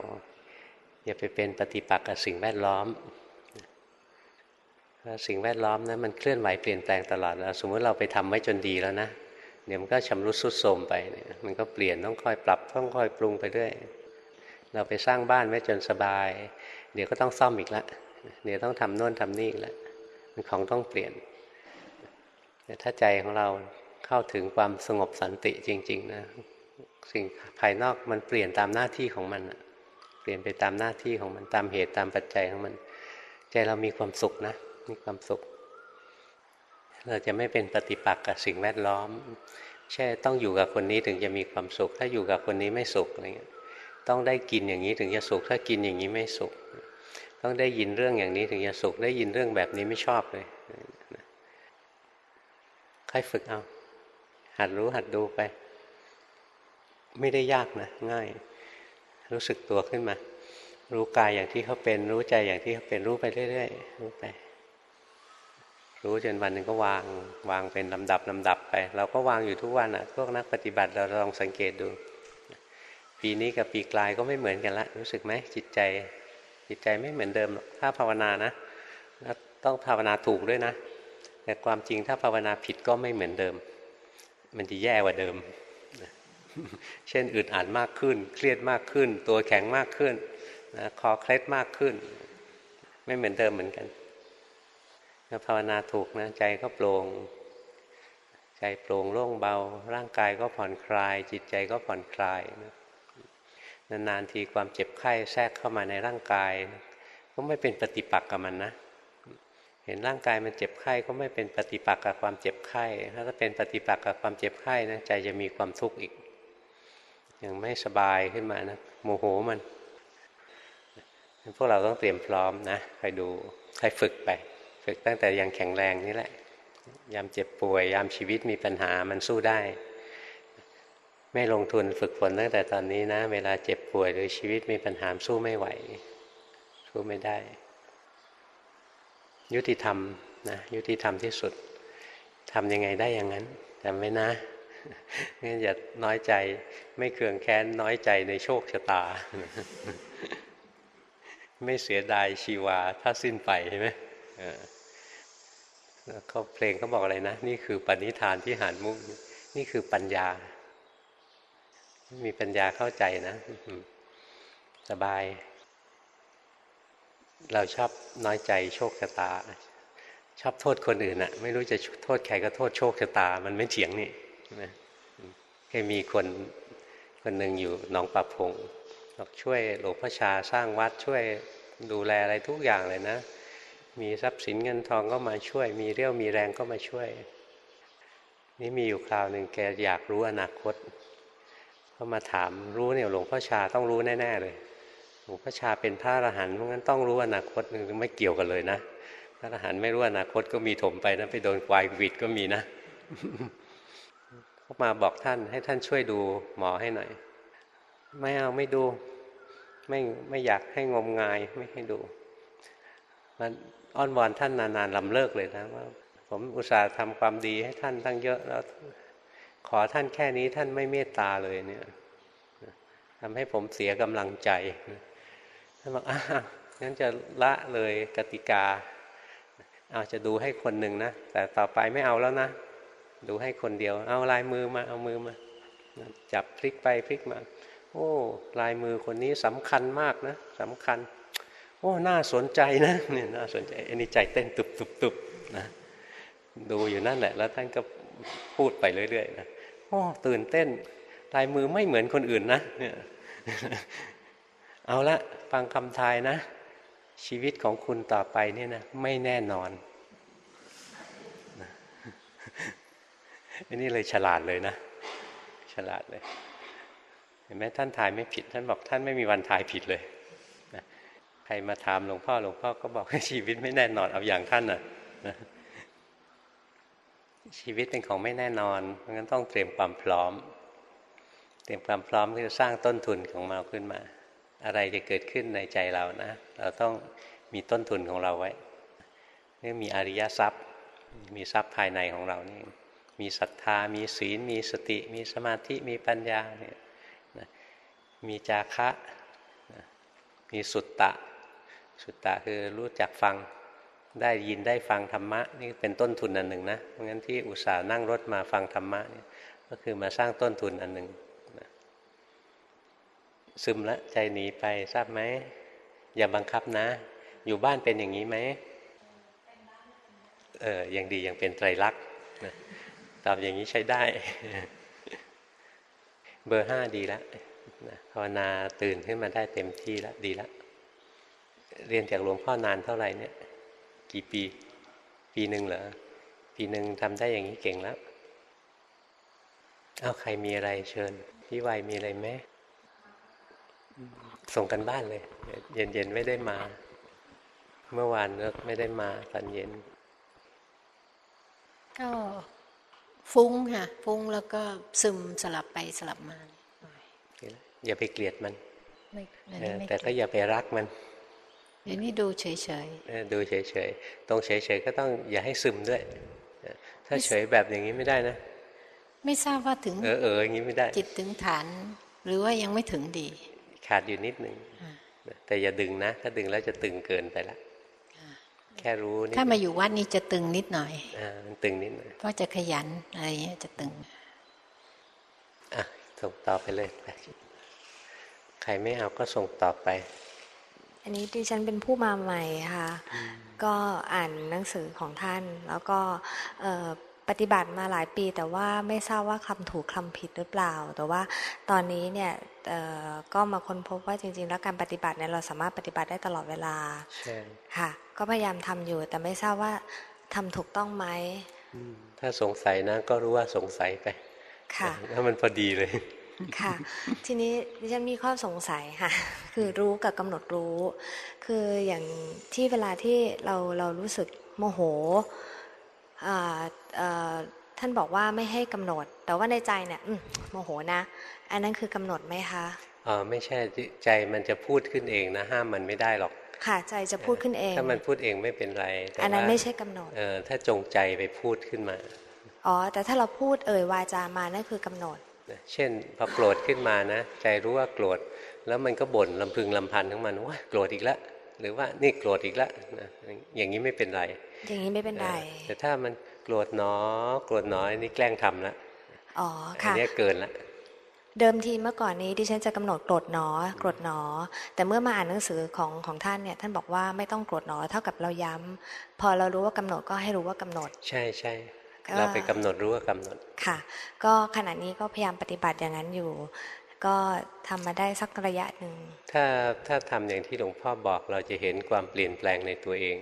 B: อย่าไปเป็นปฏิปักษ์กับสิ่งแวดล้อม สิ่งแวดล้อมนะมันเคลื่อนไหวเปลี่ยนแปลงตลอดแล้วสมมติเราไปทำไว้จนดีแล้วนะเดี๋ยวมันก็ชำรุดสุดโทมไปเนี่ยมันก็เปลี่ยนต้องค่อยปรับต้องค่อยปรุงไปเรื่อยเราไปสร้างบ้านไว้จนสบาย เดี๋ยวก็ต้องซ่อมอีกละเดี๋ยวต้องทำโน่นทำนี่อีกละมันของต้องเปลี่ยนแต่ถ้าใจของเราเข้าถึงความสงบสันติจริง ๆ นะ สิ่งภายนอกมันเปลี่ยนตามหน้าที่ของมันเปลี่ยนไปตามหน้าที่ของมันตามเหตุตามปัจจัยของมัน ใจเรามีความสุขนะ มีความสุข เราจะไม่เป็นปฏิปักษ์กับสิ่งแวดล้อมใช่ต้องอยู่กับคนนี้ถึงจะมีความสุข ถ้าอยู่กับคนนี้ไม่สุขอะไรเงี้ยต้องได้กินอย่างนี้ถึงจะสุข ถ้ากินอย่างนี้ไม่สุข ต้องได้ยินเรื่องอย่างนี้ถึงจะสุข ได้ยินเรื่องแบบนี้ไม่ชอบเลยค่อยฝึกเอา หัดรู้หัดดูไป ไม่ได้ยากนะ ง่าย รู้สึกตัวขึ้นมา รู้กายอย่างที่เขาเป็น รู้ใจอย่างที่เขาเป็นรู้ไปเรื่อยๆรู้ไป รู้จนวันหนึ่งก็วางวางเป็นลำดับลำดับไป เราก็วางอยู่ทุกวันอะพวกนักปฏิบัติเราลองสังเกตดู ปีนี้กับปีกลายก็ไม่เหมือนกันละ รู้สึกไหมจิตใจ จิตใจไม่เหมือนเดิมถ้าภาวนานะต้องภาวนาถูกด้วยนะ แต่ความจริงถ้าภาวนาผิดก็ไม่เหมือนเดิม มันจะแย่กว่าเดิม เช่นอึดอัดมากขึ้น เครียดมากขึ้น ตัวแข็งมากขึ้นนะคอเคล็ดมากขึ้น ไม่เหมือนเดิมเหมือนกัน ถ้าภาวนาถูกนะใจก็โปร่งใจโปร่งโล่งเบา ร่างกายก็ผ่อนคลาย จิตใจก็ผ่อนคลายนะนานๆทีความเจ็บไข้แทรกเข้ามาในร่างกาย ก็ไม่เป็นปฏิปักษ์กับมันนะ เห็นร่างกายมันเจ็บไข้ก็ไม่เป็นปฏิปักษ์กับความเจ็บไข้ถ้าเป็นปฏิปักษ์กับความเจ็บไข้นะใจจะมีความทุกข์อีกยังไม่สบายขึ้นมานะโมโหมัน พวกเราต้องเตรียมพร้อมนะคอยดูคอยฝึกไป ฝึกตั้งแต่ยังแข็งแรงนี่แหละ ยามเจ็บป่วย ยามชีวิตมีปัญหามันสู้ได้ ไม่ลงทุนฝึกฝนตั้งแต่ตอนนี้นะ เวลาเจ็บป่วยหรือชีวิตมีปัญหาสู้ไม่ไหว สู้ไม่ได้ ยุติธรรมนะยุติธรรมที่สุดทำยังไงได้อย่างนั้นจำไว้นะงั้นอย่าน้อยใจไม่เคืองแค้นน้อยใจในโชคชะตา ไม่เสียดายชีวาถ้าสิ้นไปใช่ไหม เขาเพลงเขาบอกอะไรนะ นี่คือปณิธานที่หานมุกนี่คือปัญญา มีปัญญาเข้าใจนะสบาย เราชอบน้อยใจโชคชะตา ชอบโทษคนอื่นอะไม่รู้จะโทษใครก็โทษโชคชะตา มันไม่เถียงนี่นะเคยมีคนคนหนึ่งอยู่หนองปะพงบอกช่วยหลวงพ่อชาสร้างวัดช่วยดูแลอะไรทุกอย่างเลยนะ มีทรัพย์สินเงินทองก็มาช่วย มีเรี่ยวมีแรงก็มาช่วย นี่มีอยู่คราวหนึ่งแกอยากรู้อนาคต ก็มาถามรู้เนี่ยหลวงพ่อชาต้องรู้แน่ๆเลยหลวงพ่อชาเป็นพระอรหันต์เพราะงั้นต้องรู้อนาคตไม่เกี่ยวกันเลยนะพระอรหันต์ไม่รู้อนาคตก็มีถมไปนะไปโดนควายวิดก็มีนะเขามาบอกท่านให้ท่านช่วยดูหมอให้หน่อย ไม่เอาไม่ดู ไม่ไม่อยากให้งมงายไม่ให้ดูมัน อ้อนวอนท่านนานๆลำเลิกเลยนะว่าผมอุตส่าห์ทำความดีให้ท่านตั้งเยอะแล้ว ขอท่านแค่นี้ท่านไม่เมตตาเลยเนี่ยทำให้ผมเสียกำลังใจท่านบอกอะงั้นจะละเลยกติกาเอาจะดูให้คนหนึ่งนะ แต่ต่อไปไม่เอาแล้วนะ ดูให้คนเดียว เอาลายมือมาเอามือมา จับพลิกไปพลิกมา โอ้ ลายมือคนนี้สำคัญมากนะสำคัญ อ้น่าสนใจนะเนี่ยน่าสนใจอันนี้ใจเต้นตุบตุบตุบนะดูอยู่นั่นแหละ แล้วท่านก็พูดไปเรื่อยๆนะโอ้ตื่นเต้นลายมือไม่เหมือนคนอื่นนะเนี่ยเอาละฟังคำทายนะ ชีวิตของคุณต่อไปเนี่ยนะไม่แน่นอนอันนี้เลยฉลาดเลยนะ ฉลาดเลย เห็นไหมท่านทายไม่ผิด ท่านบอกท่านไม่มีวันทายผิดเลย ใครมาถามหลวงพ่อหลวงพ่อก็บอกชีวิตไม่แน่นอนเอาอย่างท่านน่ะนะชีวิตเป็นของไม่แน่นอนเพราะงั้นต้องเตรียมความพร้อม เตรียมความพร้อมที่จะสร้างต้นทุนของเราขึ้นมา อะไรจะเกิดขึ้นในใจเรานะ เราต้องมีต้นทุนของเราไว้นี่มีอริยทรัพย์ มีทรัพย์ภายในของเรานี่มีศรัทธา มีศีล มีสติ มีสมาธิ มีปัญญาเนี่ยมีจาคะ มีสุตตะ สุตตะคือรู้จักฟังได้ยินได้ฟังธรรมะนี่เป็นต้นทุนอันหนึ่งนะเพราะงั้นที่อุตส่าห์นั่งรถมาฟังธรรมะนี่ก็คือมาสร้างต้นทุนอันหนึ่งนะซึมละใจหนีไปทราบไหมอย่าบังคับนะ อยู่บ้านเป็นอย่างนี้ไหมเออยังดียังเป็นไตรลักษณ์ตอบอย่างนี้ใช้ได้ เบอร์ห้าดีแล้วภาวนาตื่นขึ้นมาได้เต็มที่แล้วดีแล้ว เรียนจากหลวงพ่อนานเท่าไหร่เนี่ย กี่ปี ปีหนึ่งเหรอ ปีหนึ่งทำได้อย่างนี้เก่งแล้ว เอาใครมีอะไรเชิญ พี่วัยมีอะไรไหมส่งกันบ้านเลย เย็นๆไม่ได้มา เมื่อวานก็ไม่ได้มาตอนเย็น
E: ก็ฟุ้งค่ะ ฟุ้งแล้วก็ซึมสลับไปสลับมา
B: อย่าไปเกลียดมัน
E: แต่
B: ก็อย่าไปรักมัน
E: อันนี้ดูเฉย
B: ๆดูเฉยๆตรงเฉยๆก็ต้องอย่าให้ซึมด้วย ถ้าเฉยแบบอย่างนี้ไม่ได้นะ
E: ไม่ทราบว่าถึง
B: เออเอออย่างนี้ไม่ได้
E: จิตถึงฐาน หรือว่ายังไม่ถึงดี
B: ขาดอยู่นิดหนึ่งแต่อย่าดึงนะ ถ้าดึงแล้วจะตึงเกินไปละแค่รู้
E: ถ้ามาอยู่วัดนี้จะตึงนิดหน่อย
B: อ่ามันตึงนิดหน่อย
E: เพราะจะขยันอะไรเงี้ยจะตึง
B: อะส่งต่อไปเลยไปใครไม่เอาก็ส่งต่อไป
F: อันนี้ดิฉันเป็นผู้มาใหม่ค่ะ ก็อ่านหนังสือของท่าน แล้วก็ปฏิบัติมาหลายปี แต่ว่าไม่ทราบว่าคำถูกคำผิดหรือเปล่า แต่ว่าตอนนี้เนี่ยก็มาค้นพบว่าจริง ๆ แล้วการปฏิบัติเนี่ยเราสามารถปฏิบัติได้ตลอดเวลาค่ะ ก็พยายามทำอยู่ แต่ไม่ทราบว่าทำถูกต้องไหม
B: ถ้าสงสัยนะก็รู้ว่าสงสัยไป
F: ค่ะ
B: ถ้ามันพอดีเลย
F: ค่ะ ทีนี้ดิฉันมีข้อสงสัยค่ะ คือรู้กับกำหนดรู้ คืออย่างที่เวลาที่เราเรารู้สึกโมโหท่านบอกว่าไม่ให้กำหนด แต่ว่าในใจเนี่ยโมโหนะ อันนั้นคือกำหนดไหมคะ
B: อ๋อไม่ใช่ใจมันจะพูดขึ้นเองนะ ห้ามมันไม่ได้หรอก
F: ค่ะใจจะพูดขึ้นเอง
B: ถ้ามันพูดเองไม่เป็นไร
F: อันนั้นไม่ใช่กำหนด
B: เออถ้าจงใจไปพูดขึ้นมา
F: อ๋อแต่ถ้าเราพูดเอ่ยวาจามานั่นคือกำหนด
B: เช่นพอโกรธขึ้นมานะ ใจรู้ว่าโกรธแล้วมันก็บ่นลำพึงลำพันของมันว่าโกรธอีกแล้วหรือว่านี่โกรธอีกแล้วนะอย่างนี้ไม่เป็นไร
F: อย่างนี้ไม่เป็นไร
B: แต่ถ้ามันโกรธหนอ โกรธหนอนี่แกล้งทำแล้ว
F: อ๋อค่ะอั
B: นนี้เกินละ
F: เดิมทีเมื่อก่อนนี้ที่ฉันจะกำหนดโกรธหนอโกรธหนอ แต่เมื่อมาอ่านหนังสือของของท่านเนี่ยท่านบอกว่าไม่ต้องโกรธหนอเท่ากับเราย้ำพอเรารู้ว่ากำหนดก็ให้รู้ว่ากำหนด
B: ใช่ใช่ เราไปกำหนดรู้ว่ากำหนด
F: ค่ะ ก็ขณะนี้ก็พยายามปฏิบัติอย่างนั้นอยู่ ก็ทำมาได้สักระยะหนึ่ง
B: ถ้าถ้าทำอย่างที่หลวงพ่อบอกเราจะเห็นความเปลี่ยนแปลงในตัวเอง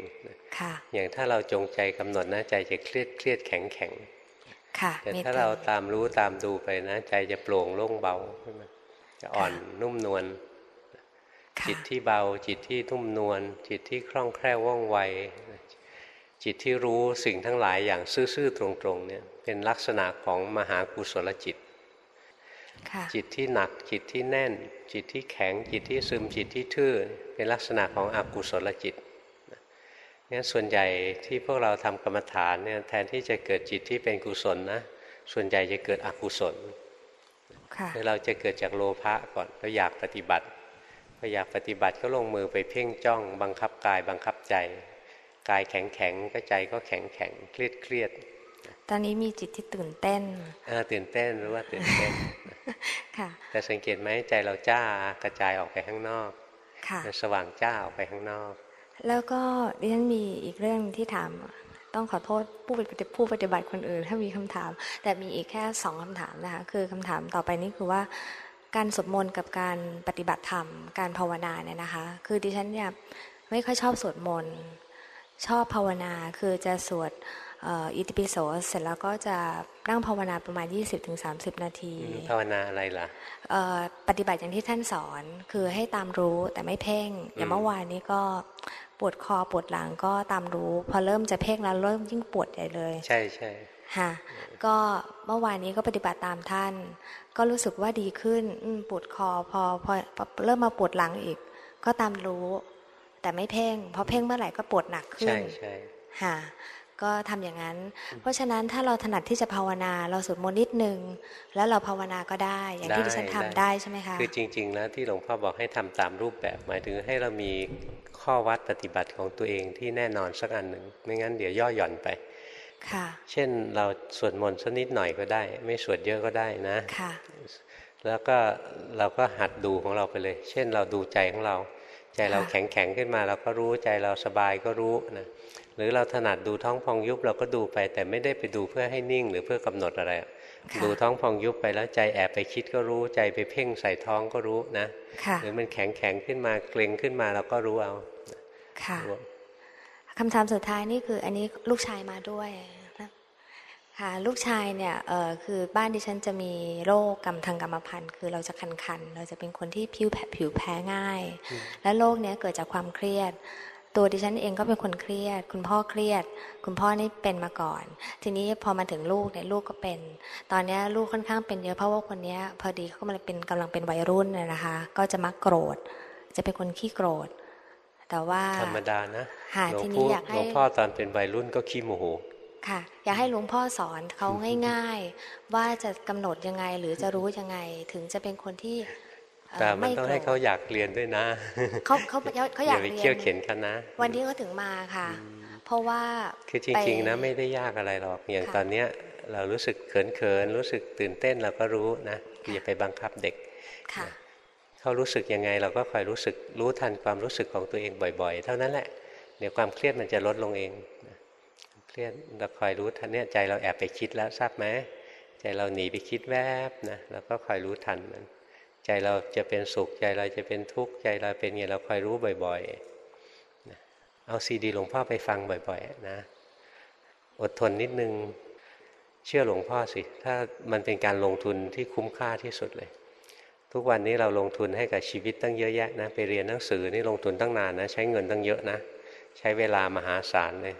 F: ค่ะ
B: อย่างถ้าเราจงใจกำหนดนะใจจะเครียดเครียดแข็งแข็ง
F: ค่ะ
B: แต่ถ้าเราตามรู้ตามดูไปนะ ใจจะโปร่งโล่งเบาขึ้นมาจะอ่อนนุ่มนวลจิตที่เบาจิตที่ทุ่มนวลจิตที่คล่องแคล่วว่องไว จิตที่รู้สิ่งทั้งหลายอย่างซื่อๆตรงๆเนี่ยเป็นลักษณะของมหากุศลจิต จิตที่หนักจิตที่แน่น จิตที่แข็งจิตที่ซึมจิตที่ทื่อ เป็นลักษณะของอกุศลจิตงั้นส่วนใหญ่ที่พวกเราทำกรรมฐานเนี่ยแทนที่จะเกิดจิตที่เป็นกุศลนะส่วนใหญ่จะเกิดอกุศลเราจะเกิดจากโลภะก่อนเราอยากปฏิบัติพออยากปฏิบัติก็ลงมือไปเพ่งจ้อง บังคับกายบังคับใจ กายแข็งแข็งก็ใจก็แข็งแข็งเครียดเครียด
F: ตอนนี้มีจิตที่ตื่นเต้น
B: อ่าตื่นเต้นหรือว่าตื่นเต้น
F: ค่ะ
B: แต่สังเกตไหมใจเราจ้ากระจายออกไปข้างนอก
F: ค่ะ
B: สว่างจ้าออกไปข้างนอก
F: แล้วก็ดิฉันมีอีกเรื่องที่ถามต้องขอโทษผู้ปฏิบัติผู้ปฏิบัติคนอื่น ถ้ามีคำถาม แต่มีอีกแค่สองคำถามนะคะคือคำถามต่อไปนี้คือว่า การสวดมนต์กับการปฏิบัติธรรม การภาวนาเนี่ยนะคะ คือดิฉันเนี่ยไม่ค่อยชอบสวดมนต์ ชอบภาวนาคือจะสวดอิติปิโสเสร็จแล้วก็จะนั่งภาวนาประมาณ 20-30 นาที
B: ภาวนาอะไรล่ะ
F: ปฏิบัติอย่างที่ท่านสอนคือให้ตามรู้แต่ไม่เพ่ง อย่างเมื่อวานนี้ก็ปวดคอปวดหลังก็ตามรู้ พอเริ่มจะเพ่งแล้วเริ่มยิ่งปวดใหญ่เลย
B: ใช่ใช่
F: ค่ะก็เมื่อวานนี้ก็ปฏิบัติตามท่าน ก็รู้สึกว่าดีขึ้นอปวดคอพอพอเริ่มมาปวดหลังอีก ก็ตามรู้ แต่ไม่เพ่งพอเพ่งเมื่อไหร่ก็ปวดหนักขึ้นใช่
B: ใช่
F: ค่ะก็ทำอย่างนั้น เพราะฉะนั้นถ้าเราถนัดที่จะภาวนาเราสวดมนต์นิดนึง แล้วเราภาวนาก็ได้ อย่างที่ดิฉันทำได้ใช่ไหมคะ
B: คือจริงๆแล้วที่หลวงพ่อบอกให้ทำตามรูปแบบ หมายถึงให้เรามีข้อวัดปฏิบัติของตัวเองที่แน่นอนสักอันหนึ่งไม่งั้นเดี๋ยวย่อหย่อนไป
F: ค่ะ
B: เช่นเราสวดมนต์สักนิดหน่อยก็ได้ ไม่สวดเยอะก็ได้นะ
F: ค่ะ
B: แล้วก็เราก็หัดดูของเราไปเลย เช่นเราดูใจของเรา ใจเราแข็งแข็งขึ้นมาเราก็รู้ใจเราสบายก็รู้นะหรือเราถนัดดูท้องพองยุบเราก็ดูไป แต่ไม่ได้ไปดูเพื่อให้นิ่ง หรือเพื่อกำหนดอะไร ดูท้องพองยุบไปแล้วใจแอบไปคิดก็รู้ใจไปเพ่งใส่ท้องก็รู้นะหรือมันแข็งแข็งขึ้นมาเกร็งขึ้นมาเราก็รู้เอา
F: ค่ะคำถามสุดท้ายนี่คืออันนี้ลูกชายมาด้วย ค่ะลูกชายเนี่ยเออคือบ้านดิฉันจะมีโรคกรรมทางกรรมพันธุ์คือเราจะคันๆเราจะเป็นคนที่ผิวแผลผิวแพ้ง่าย และโรคเนี้ยเกิดจากความเครียด ตัวดิฉันเองก็เป็นคนเครียด คุณพ่อเครียด คุณพ่อนี่เป็นมาก่อน ทีนี้พอมาถึงลูกเนี่ยลูกก็เป็น ตอนนี้ลูกค่อนข้างเป็นเยอะเพราะว่าคนนี้พอดีเขากำลังเป็นกำลังเป็นวัยรุ่นนะคะ ก็จะมักโกรธ จะเป็นคนขี้โกรธ แต่ว่า
B: ธรรมดานะ
F: หทีนี้อยากให้หล
B: วงพ่อตอนเป็นวัยรุ่นก็ขี้โมโห
F: ค่ะ อยากให้หลวงพ่อสอนเขาง่าย ๆ ว่าจะกำหนดยังไงหรือจะรู้ยังไง ถึงจะเป็นคนที่
B: แต่มันต้องให้เขาอยากเรียนด้วยนะ
F: เขาเขาเขาอยากเรียน
B: เขี่ยวเข็นกันนะ
F: วันนี้เขาถึงมาค่ะ เพราะว่า
B: คือจริงๆนะไม่ได้ยากอะไรหรอกอย่างตอนเนี้ยเรารู้สึกเขินๆรู้สึกตื่นเต้นเราก็รู้นะอย่าไปบังคับเด็กเขารู้สึกยังไงเราก็คอยรู้สึกรู้ทันความรู้สึกของตัวเองบ่อย ๆ เท่านั้นแหละเดี๋ยวความเครียดมันจะลดลงเอง เครียดเราคอยรู้ทันเนี่ยใจเราแอบไปคิดแล้วทราบไหมใจเราหนีไปคิดแวบนะแล้วก็คอยรู้ทันมันใจเราจะเป็นสุขใจเราจะเป็นทุกข์ใจเราเป็นไงเราคอยรู้บ่อยๆนะเอาซีดีหลวงพ่อไปฟังบ่อยๆนะอดทนนิดนึงเชื่อหลวงพ่อสิ ถ้ามันเป็นการลงทุนที่คุ้มค่าที่สุดเลย ทุกวันนี้เราลงทุนให้กับชีวิตตั้งเยอะแยะนะ ไปเรียนหนังสือนี่ลงทุนตั้งนานนะ ใช้เงินตั้งเยอะนะ ใช้เวลามหาศาลเลย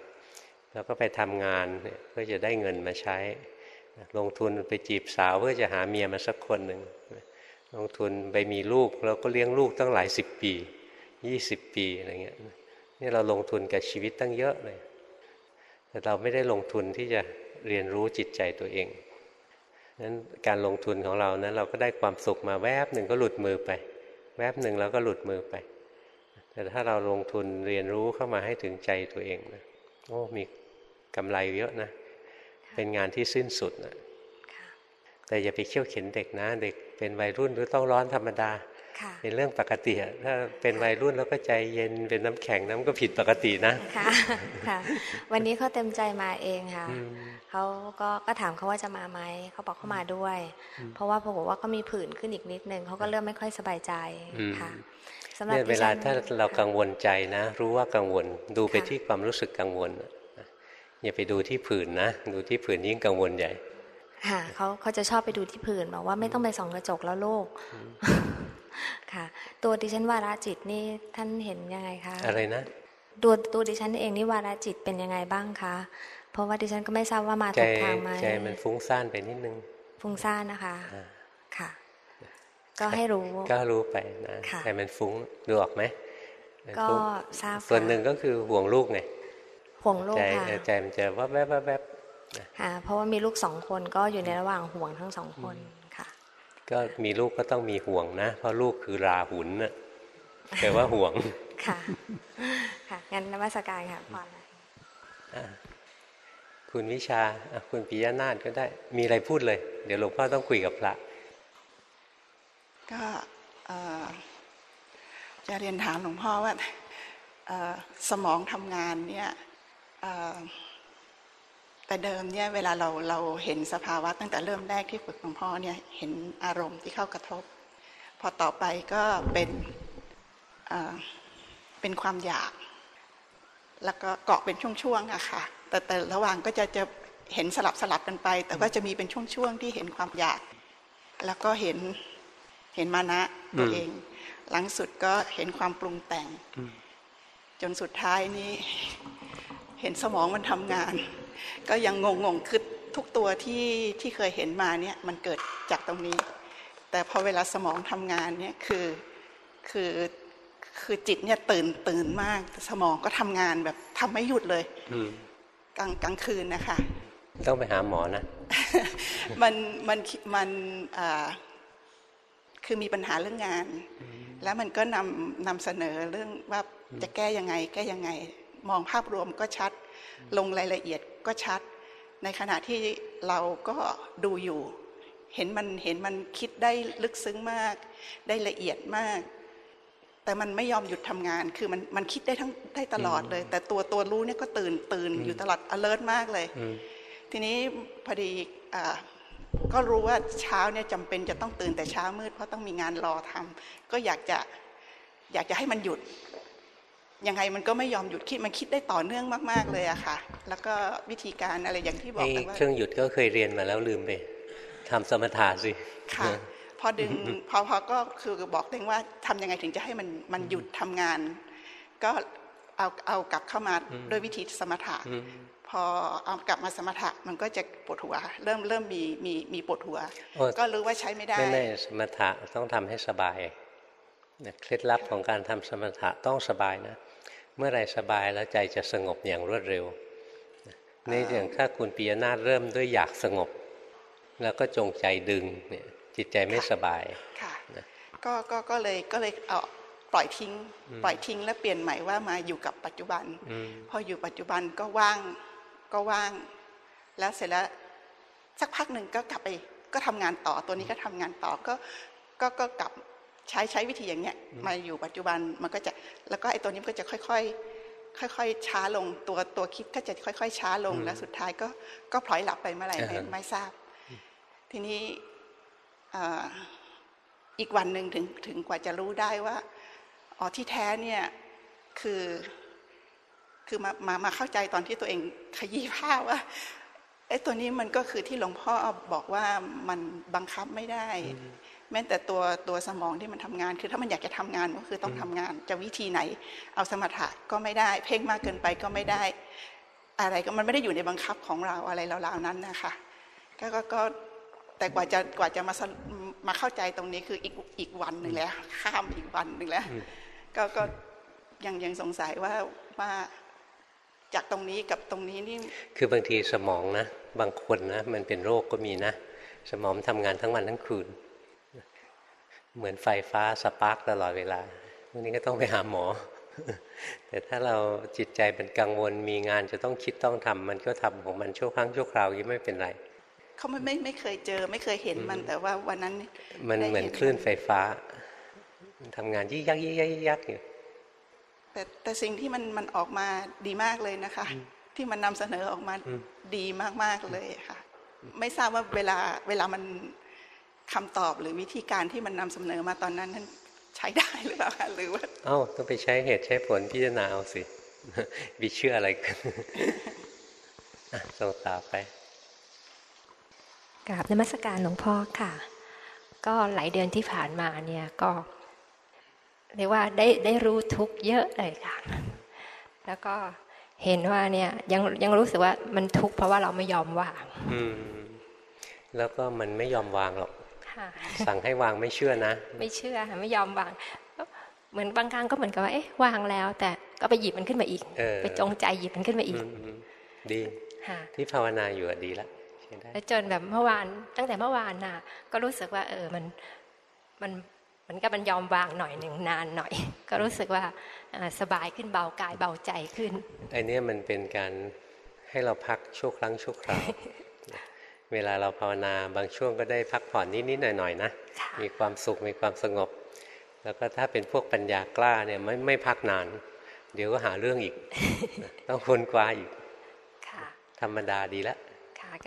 B: แล้วก็ไปทำงานเพื่อจะได้เงินมาใช้ ลงทุนไปจีบสาวเพื่อจะหาเมียมาสักคนหนึ่งลงทุนไปมีลูกเราก็เลี้ยงลูกตั้งหลายสิบปียี่สิบปีอะไรเงี้ยนี่เราลงทุนกับชีวิตตั้งเยอะเลย แต่เราไม่ได้ลงทุนที่จะเรียนรู้จิตใจตัวเองนั้นการลงทุนของเรานั้นเราก็ได้ความสุขมาแวบหนึ่งก็หลุดมือไป แวบหนึ่งแล้วก็หลุดมือไป แต่ถ้าเราลงทุนเรียนรู้เข้ามาให้ถึงใจตัวเองนะโอ้มี กำไรเยอะนะ เป็นงานที่สิ้นสุดนะแต่อย่าไปเขี่ยวเข็นเด็กนะ เด็กเป็นวัยรุ่นหรือต้องร้อนธรรมดา เป็นเรื่องปกติถ้าเป็นวัยรุ่นแล้วก็ใจเย็นเป็นน้ำแข็งน้ำก็ผิดปกตินะ
F: ค่ะค่ะ วันนี้เขาเต็มใจมาเองค่ะเขาก็ก็ถามเขาว่าจะมาไหมเขาบอกเขามาด้วย เพราะว่าพอบอกว่าเขามีผื่นขึ้นอีกนิดนึงเขาก็เริ่มไม่ค่อยสบายใจค่ะ
B: สำหรับเวลาถ้าเรากังวลใจนะ รู้ว่ากังวลดูไปที่ความรู้สึกกังวล อย่าไปดูที่ผื่นนะ ดูที่ผื่นยิ่งกังวลใหญ่
F: ค่ะเขาเขาจะชอบไปดูที่ผื่นบอกว่าไม่ต้องไปส่องกระจกแล้วโลกค่ะ ตัวดิฉันวาราจิตนี่ท่านเห็นยังไงคะ
B: อะไรนะ
F: ตัวตัวดิฉันเองนี่วาราจิตเป็นยังไงบ้างคะเพราะว่าดิฉันก็ไม่ทราบว่ามาถูกทางไหม
B: ใจมันฟุ้งซ่านไปนิดนึง
F: ฟุ้งซ่านนะคะค่ะ ก็ให้รู้
B: ก็รู้ไปนะใจมันฟุ้งดูออกไหม
F: ก็ทราบ
B: ส่วนหนึ่งก็คือห่วงลูกไง
F: ห่วงลูก
B: ค่ะใจมันจะวับแวบวับแวบ
F: ค่ะเพราะว่ามีลูกสองคนก็อยู่ในระหว่างห่วงทั้งสองคนค่ะ
B: ก็มีลูกก็ต้องมีห่วงนะ เพราะลูกคือราหุนน่ะแปลว่าห่วง
F: ค่ะ ค่ะงั้นนวัตการค่ะพอ
B: คุณวิชาคุณปิยนาถก็ได้มีอะไรพูดเลย เดี๋ยวหลวงพ่อต้องคุยกับพระ
G: ก็จะเรียนถามหลวงพ่อว่าสมองทำงานเนี่ย แต่เดิมเนี่ยเวลาเราเราเห็นสภาวะตั้งแต่เริ่มแรกที่ฝึกหลวงพ่อเนี่ยเห็นอารมณ์ที่เข้ากระทบ พอต่อไปก็เป็นเป็นความอยาก แล้วก็เกาะเป็นช่วงๆอะค่ะแต่แต่ระหว่างก็จะจะเห็นสลับสลับกันไป แต่ว่าจะมีเป็นช่วงๆที่เห็นความอยาก แล้วก็เห็นเห็นมานะตัวเอง หลังสุดก็เห็นความปรุงแต่ง จนสุดท้ายนี้ เห็นสมองมันทำงาน ก็ยังงงงคือทุกตัวที่ที่เคยเห็นมาเนี่ยมันเกิดจากตรงนี้ แต่พอเวลาสมองทำงานเนี่ยคือคือคือจิตเนี่ยตื่นตื่นมากสมองก็ทำงานแบบทำไม่หยุดเลยกลางกลางคืนนะคะ
B: ต้องไปหาหมอนะ
G: มันมันมันคือมีปัญหาเรื่องงาน แล้วมันก็นำนำเสนอเรื่องว่าจะแก้ยังไง แก้ยังไง มองภาพรวมก็ชัด ลงรายละเอียดก็ชัด ในขณะที่เราก็ดูอยู่ เห็นมันเห็นมันคิดได้ลึกซึ้งมาก ได้ละเอียดมาก แต่มันไม่ยอมหยุดทำงาน คือมันมันคิดได้ทั้งได้ตลอดเลย แต่ตัวตัวรู้เนี่ยก็ตื่นตื่นอยู่ตลอด alert มากเลย ทีนี้พอดีก็รู้ว่าเช้าเนี่ยจำเป็นจะต้องตื่นแต่เช้ามืดเพราะต้องมีงานรอทำก็อยากจะอยากจะให้มันหยุด ยังไงมันก็ไม่ยอมหยุดคิดมันคิดได้ต่อเนื่องมากๆเลยอะค่ะ แล้วก็วิธีการอะไรอย่างที่บอกไปว่า
B: เครื่องหยุดก็เคยเรียนมาแล้วลืมไปทำสมถะสิ
G: ค่ะพอดึงพอพอก็คือบอกเองว่าทำยังไงถึงจะให้มันมันหยุดทำงาน ก็เอาเอากลับเข้ามาด้วยวิธีสมถะพอเอากลับมาสมถะมันก็จะปวดหัว เริ่มเริ่มมีมีมีปวดหัว ก็รู้ว่าใช้ไม่ได้
B: ไม่ไม่สมถะต้องทำให้สบายเคล็ดลับของการทำสมถะต้องสบายนะ เมื่อไรสบายแล้วใจจะสงบอย่างรวดเร็วนี่อย่างถ้าคุณปียนาถเริ่มด้วยอยากสงบ แล้วก็จงใจดึงเนี่ยจิตใจไม่สบาย
G: ค่ะก็ก็ก็เลยก็เลยเอาปล่อยทิ้ง ปล่อยทิ้งแล้วเปลี่ยนใหม่ว่ามาอยู่กับปัจจุบัน พออยู่ปัจจุบันก็ว่างก็ว่าง แล้วเสร็จแล้วสักพักหนึ่งก็กลับไปก็ทำงานต่อตัวนี้ก็ทำงานต่อก็ก็ก็กลับ ใช้ใช้วิธีอย่างเนี้ยมาอยู่ปัจจุบันมันก็จะแล้วก็ไอ้ตัวนี้ก็จะค่อยๆค่อยๆ ช้าลงตัวตัวคิดก็จะค่อย ๆ ช้าลงแล้วสุดท้ายก็ก็พลอยหลับไปเมื่อไหร่ไม่ไม่ทราบ ทีนี้อีกวันหนึ่งถึงถึงกว่าจะรู้ได้ว่าอ๋อที่แท้เนี่ยคือ คือมามามาเข้าใจตอนที่ตัวเองขยี้ผ้าว่าไอ้ตัวนี้มันก็คือที่หลวงพ่อบอกว่ามันบังคับไม่ได้ แม้แต่ตัวตัวสมองที่มันทำงาน คือถ้ามันอยากจะทำงานก็คือต้องทำงาน จะวิธีไหน เอาสมถะก็ไม่ได้ เพ่งมากเกินไปก็ไม่ได้ อะไรก็มันไม่ได้อยู่ในบังคับของเราอะไรเราๆนั้นนะคะก็ก็ก็แต่กว่าจะกว่าจะมามาเข้าใจตรงนี้คืออีกอีกวันหนึ่งแล้ว ข้ามอีกวันหนึ่งแล้ว ก็ก็ยังยังสงสัยว่าว่าจากตรงนี้กับตรงนี้นี่
B: คือบางทีสมองนะ บางคนนะ มันเป็นโรคก็มีนะ สมองทำงานทั้งวันทั้งคืน เหมือนไฟฟ้าสปาร์กตลอดเวลาวันนี้ก็ต้องไปหาหมอ แต่ถ้าเราจิตใจเป็นกังวลมีงานจะต้องคิดต้องทำมันก็ทำของมันชั่วครั้งชั่วคราวยังงี้ไม่เป็นไร
G: เขาไม่ไม่ไม่เคยเจอไม่เคยเห็นมันแต่ว่าวันนั้น
B: มันเหมือนคลื่นไฟฟ้าทำงานยิ่ยักยิ่ยักยิ่ยักอยู่
G: แต่แต่สิ่งที่มันมันออกมาดีมากเลยนะคะ ที่มันนำเสนอออกมาดีมากๆเลยค่ะ ไม่ทราบว่าเวลาเวลามัน คำตอบหรือวิธีการที่มันนำเสนอมาตอนนั้นนั้นใช้ได้หรือเปล่าหรือว่า
B: เอ้าต้องไปใช้เหตุใช้ผลพิจารณาเอาสิวิเชื่ออะไรกันส่งตาไป
H: กราบนมัสการหลวงพ่อค่ะ ก็หลายเดือนที่ผ่านมาเนี่ยก็เรียกว่าได้ได้รู้ทุกเยอะเลยค่ะ แล้วก็เห็นว่าเนี่ยยังยังรู้สึกว่ามันทุกข์เพราะว่าเราไม่ยอมวาง
B: อืม แล้วก็มันไม่ยอมวางหรอก สั่งให้วางไม่เชื่อนะ
H: ไม่เชื่อไม่ยอมวาง เหมือนบางครั้งก็เหมือนกับว่าเอ๊ะวางแล้ว แต่ก็ไปหยิบมันขึ้นมาอีก ไปจงใจหยิบมันขึ้นมาอีก
B: ดีที่ภาวนาอยู่ดีแล้ว
H: แล้วจนแบบเมื่อวานตั้งแต่เมื่อวานน่ะ ก็รู้สึกว่า เออมันมันมันก็มันยอมวางหน่อยหนึ่งนานหน่อย ก็รู้สึกว่าสบายขึ้นเบากายเบาใจขึ้น
B: ไอ้นี่มันเป็นการให้เราพักชั่วครั้งชั่วคราว เวลาเราภาวนาบางช่วงก็ได้พักผ่อนนิดๆหน่อยๆนะมีความสุขมีความสงบ แล้วก็ถ้าเป็นพวกปัญญากล้าเนี่ยไม่ไม่พักนาน เดี๋ยวก็หาเรื่องอีก ต้องคนกว่าอีกธรรมดาดีแล้ว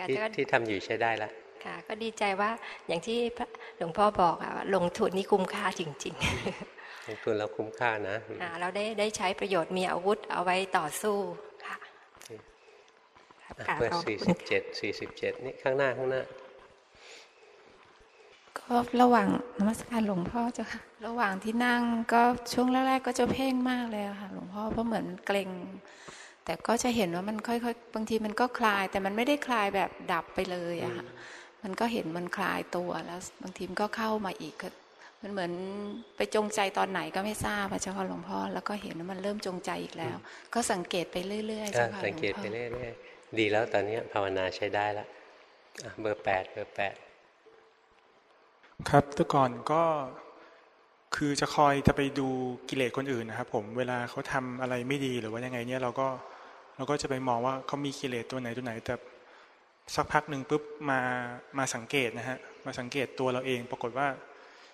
B: ที่ที่ทำอยู่ใช้ได้แล้ว
H: ค่ะ ก็ดีใจว่าอย่างที่หลวงพ่อบอกอะลงทุนนี่คุ้มค่าจริง
B: ๆลงทุนแล้วคุ้มค่านะ
H: เราได้ได้ใช้ประโยชน์มีอาวุธเอาไว้ต่อสู้ค่ะ
B: เบอร์สี่สิบเจ็ดสี่สิบเจ็ดนี่ข้างหน้าข้างหน้า
I: ก็ระหว่างนมัสการหลวงพ่อเจ้าค่ะ ระหว่างที่นั่งก็ช่วงแรกๆก็จะเพ่งมากเลยค่ะหลวงพ่อเพราะเหมือนเกรงแต่ก็จะเห็นว่ามันค่อยๆ บางทีมันก็คลาย แต่มันไม่ได้คลายแบบดับไปเลยอะค่ะมันก็เห็นมันคลายตัวแล้วบางทีมันก็เข้ามาอีกมันเหมือนไปจงใจตอนไหนก็ไม่ทราบพระเจ้าค่ะหลวงพ่อแล้วก็เห็นว่ามันเริ่มจงใจอีกแล้ว ก็สังเกตไปเรื่อยๆเจ้าค่ะ
B: สังเกตไปเรื่อยๆ ดีแล้วตอนนี้ภาวนาใช้ได้แล้วเบอร์แปดเบอร์แปด
J: ครับแต่ก่อนก็คือจะคอยจะไปดูกิเลสคนอื่นนะครับ ผมเวลาเขาทำอะไรไม่ดีหรือว่ายังไงเนี่ยเราก็เราก็จะไปมองว่าเขามีกิเลสตัวไหนตัวไหนแต่สักพักหนึ่งปุ๊บมามาสังเกตนะฮะมาสังเกตตัวเราเอง ปรากฏว่า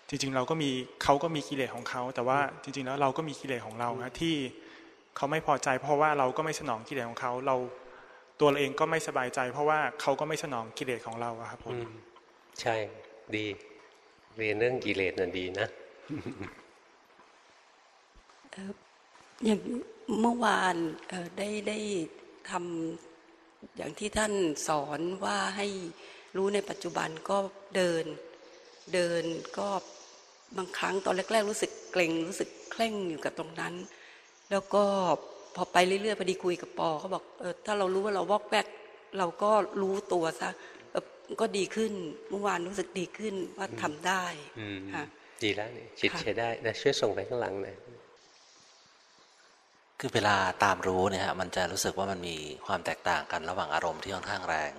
J: จริง ๆ เราก็มีเขาก็มีกิเลสของเขา แต่ว่าจริง ๆ แล้วเราก็มีกิเลสของเราฮะที่เขาไม่พอใจ เพราะว่าเราก็ไม่สนองกิเลสของเขาเรา ตัวเราเองก็ไม่สบายใจ เพราะว่าเขาก็ไม่สนองกิเลสของเราครับผม
B: ใช่ดีเรียนเรื่องกิเลสน่ะดีนะ
K: อย่างเมื่อวานได้ได้ทำอย่างที่ท่านสอนว่าให้รู้ในปัจจุบันก็เดิน เดินก็บางครั้งตอนแรก ๆ รู้สึกเกรงรู้สึกเคร่งอยู่กับตรงนั้น แล้วก็ พอไปเรื่อยๆพอดีคุยกับปอเขาบอกเออถ้าเรารู้ว่าเราวอกแวก เราก็รู้ตัวซะก็ดีขึ้นเมื่อวานรู้สึกดีขึ้นว่าทำได้ค่ะ
B: ดีแล้วนี่จิตใช้ได้นะช่วยส่งไปข้างหลังหน่อย
L: คือเวลาตามรู้เนี่ยฮะมันจะรู้สึกว่ามันมีความแตกต่างกันระหว่างอารมณ์ที่ค่อนข้างแรง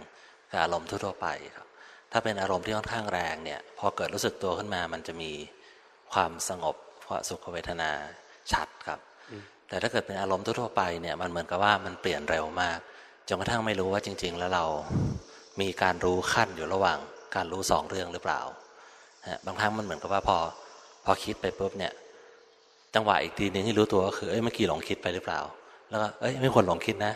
L: กับอารมณ์ทั่วไปครับ ถ้าเป็นอารมณ์ที่ค่อนข้างแรงเนี่ย พอเกิดรู้สึกตัวขึ้นมา มันจะมีความสงบเพราะสุขเวทนาชัดครับ แต่ถ้าเกิดเป็นอารมณ์ทั่วไปเนี่ยมันเหมือนกับว่ามันเปลี่ยนเร็วมากจนกระทั่งไม่รู้ว่าจริง ๆ แล้วเรามีการรู้ขั้นอยู่ระหว่างการรู้สองเรื่องหรือเปล่าบางครั้งมันเหมือนกับว่าพอพอคิดไปปุ๊บเนี่ยจังหวะอีกทีหนึ่งที่รู้ตัวก็คือเอ้ยเมื่อกี้หลงคิดไปหรือเปล่า แล้วก็เอ้ยไม่ควรหลงคิดนะ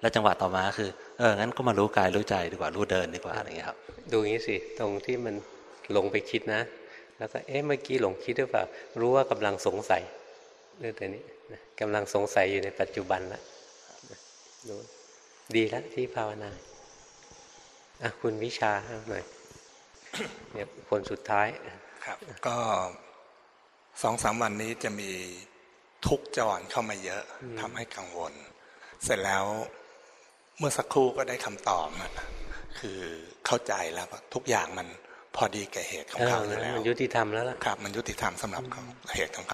L: แล้วจังหวะต่อมาคือเอองั้นก็มารู้กายรู้ใจดีกว่ารู้เดินดีกว่าอะไรเงี้ยครับ
B: ดูงี้สิตรงที่มันหลงไปคิดนะ แล้วก็เอ๊ะเมื่อกี้หลงคิดหรือเปล่า รู้ว่ากำลังสงสัยเรื่องแตัวนี้ กำลังสงสัยอยู่ในปัจจุบันแล้วดีแล้วที่ภาวนาอะคุณวิชาหน่อยเนี่ยคนสุดท้าย
M: ครับ ก็สองสามวันนี้จะมีทุกจอนเข้ามาเยอะทำให้กังวล เสร็จแล้วเมื่อสักครู่ก็ได้คำตอบคือเข้าใจแล้วทุกอย่างมันพอดีแก่เหตุของเขาอยู่แล้ว
B: มันยุติธรรมแล้วล่ะ
M: ครับ มันยุติธรรมสำหรับเหตุของ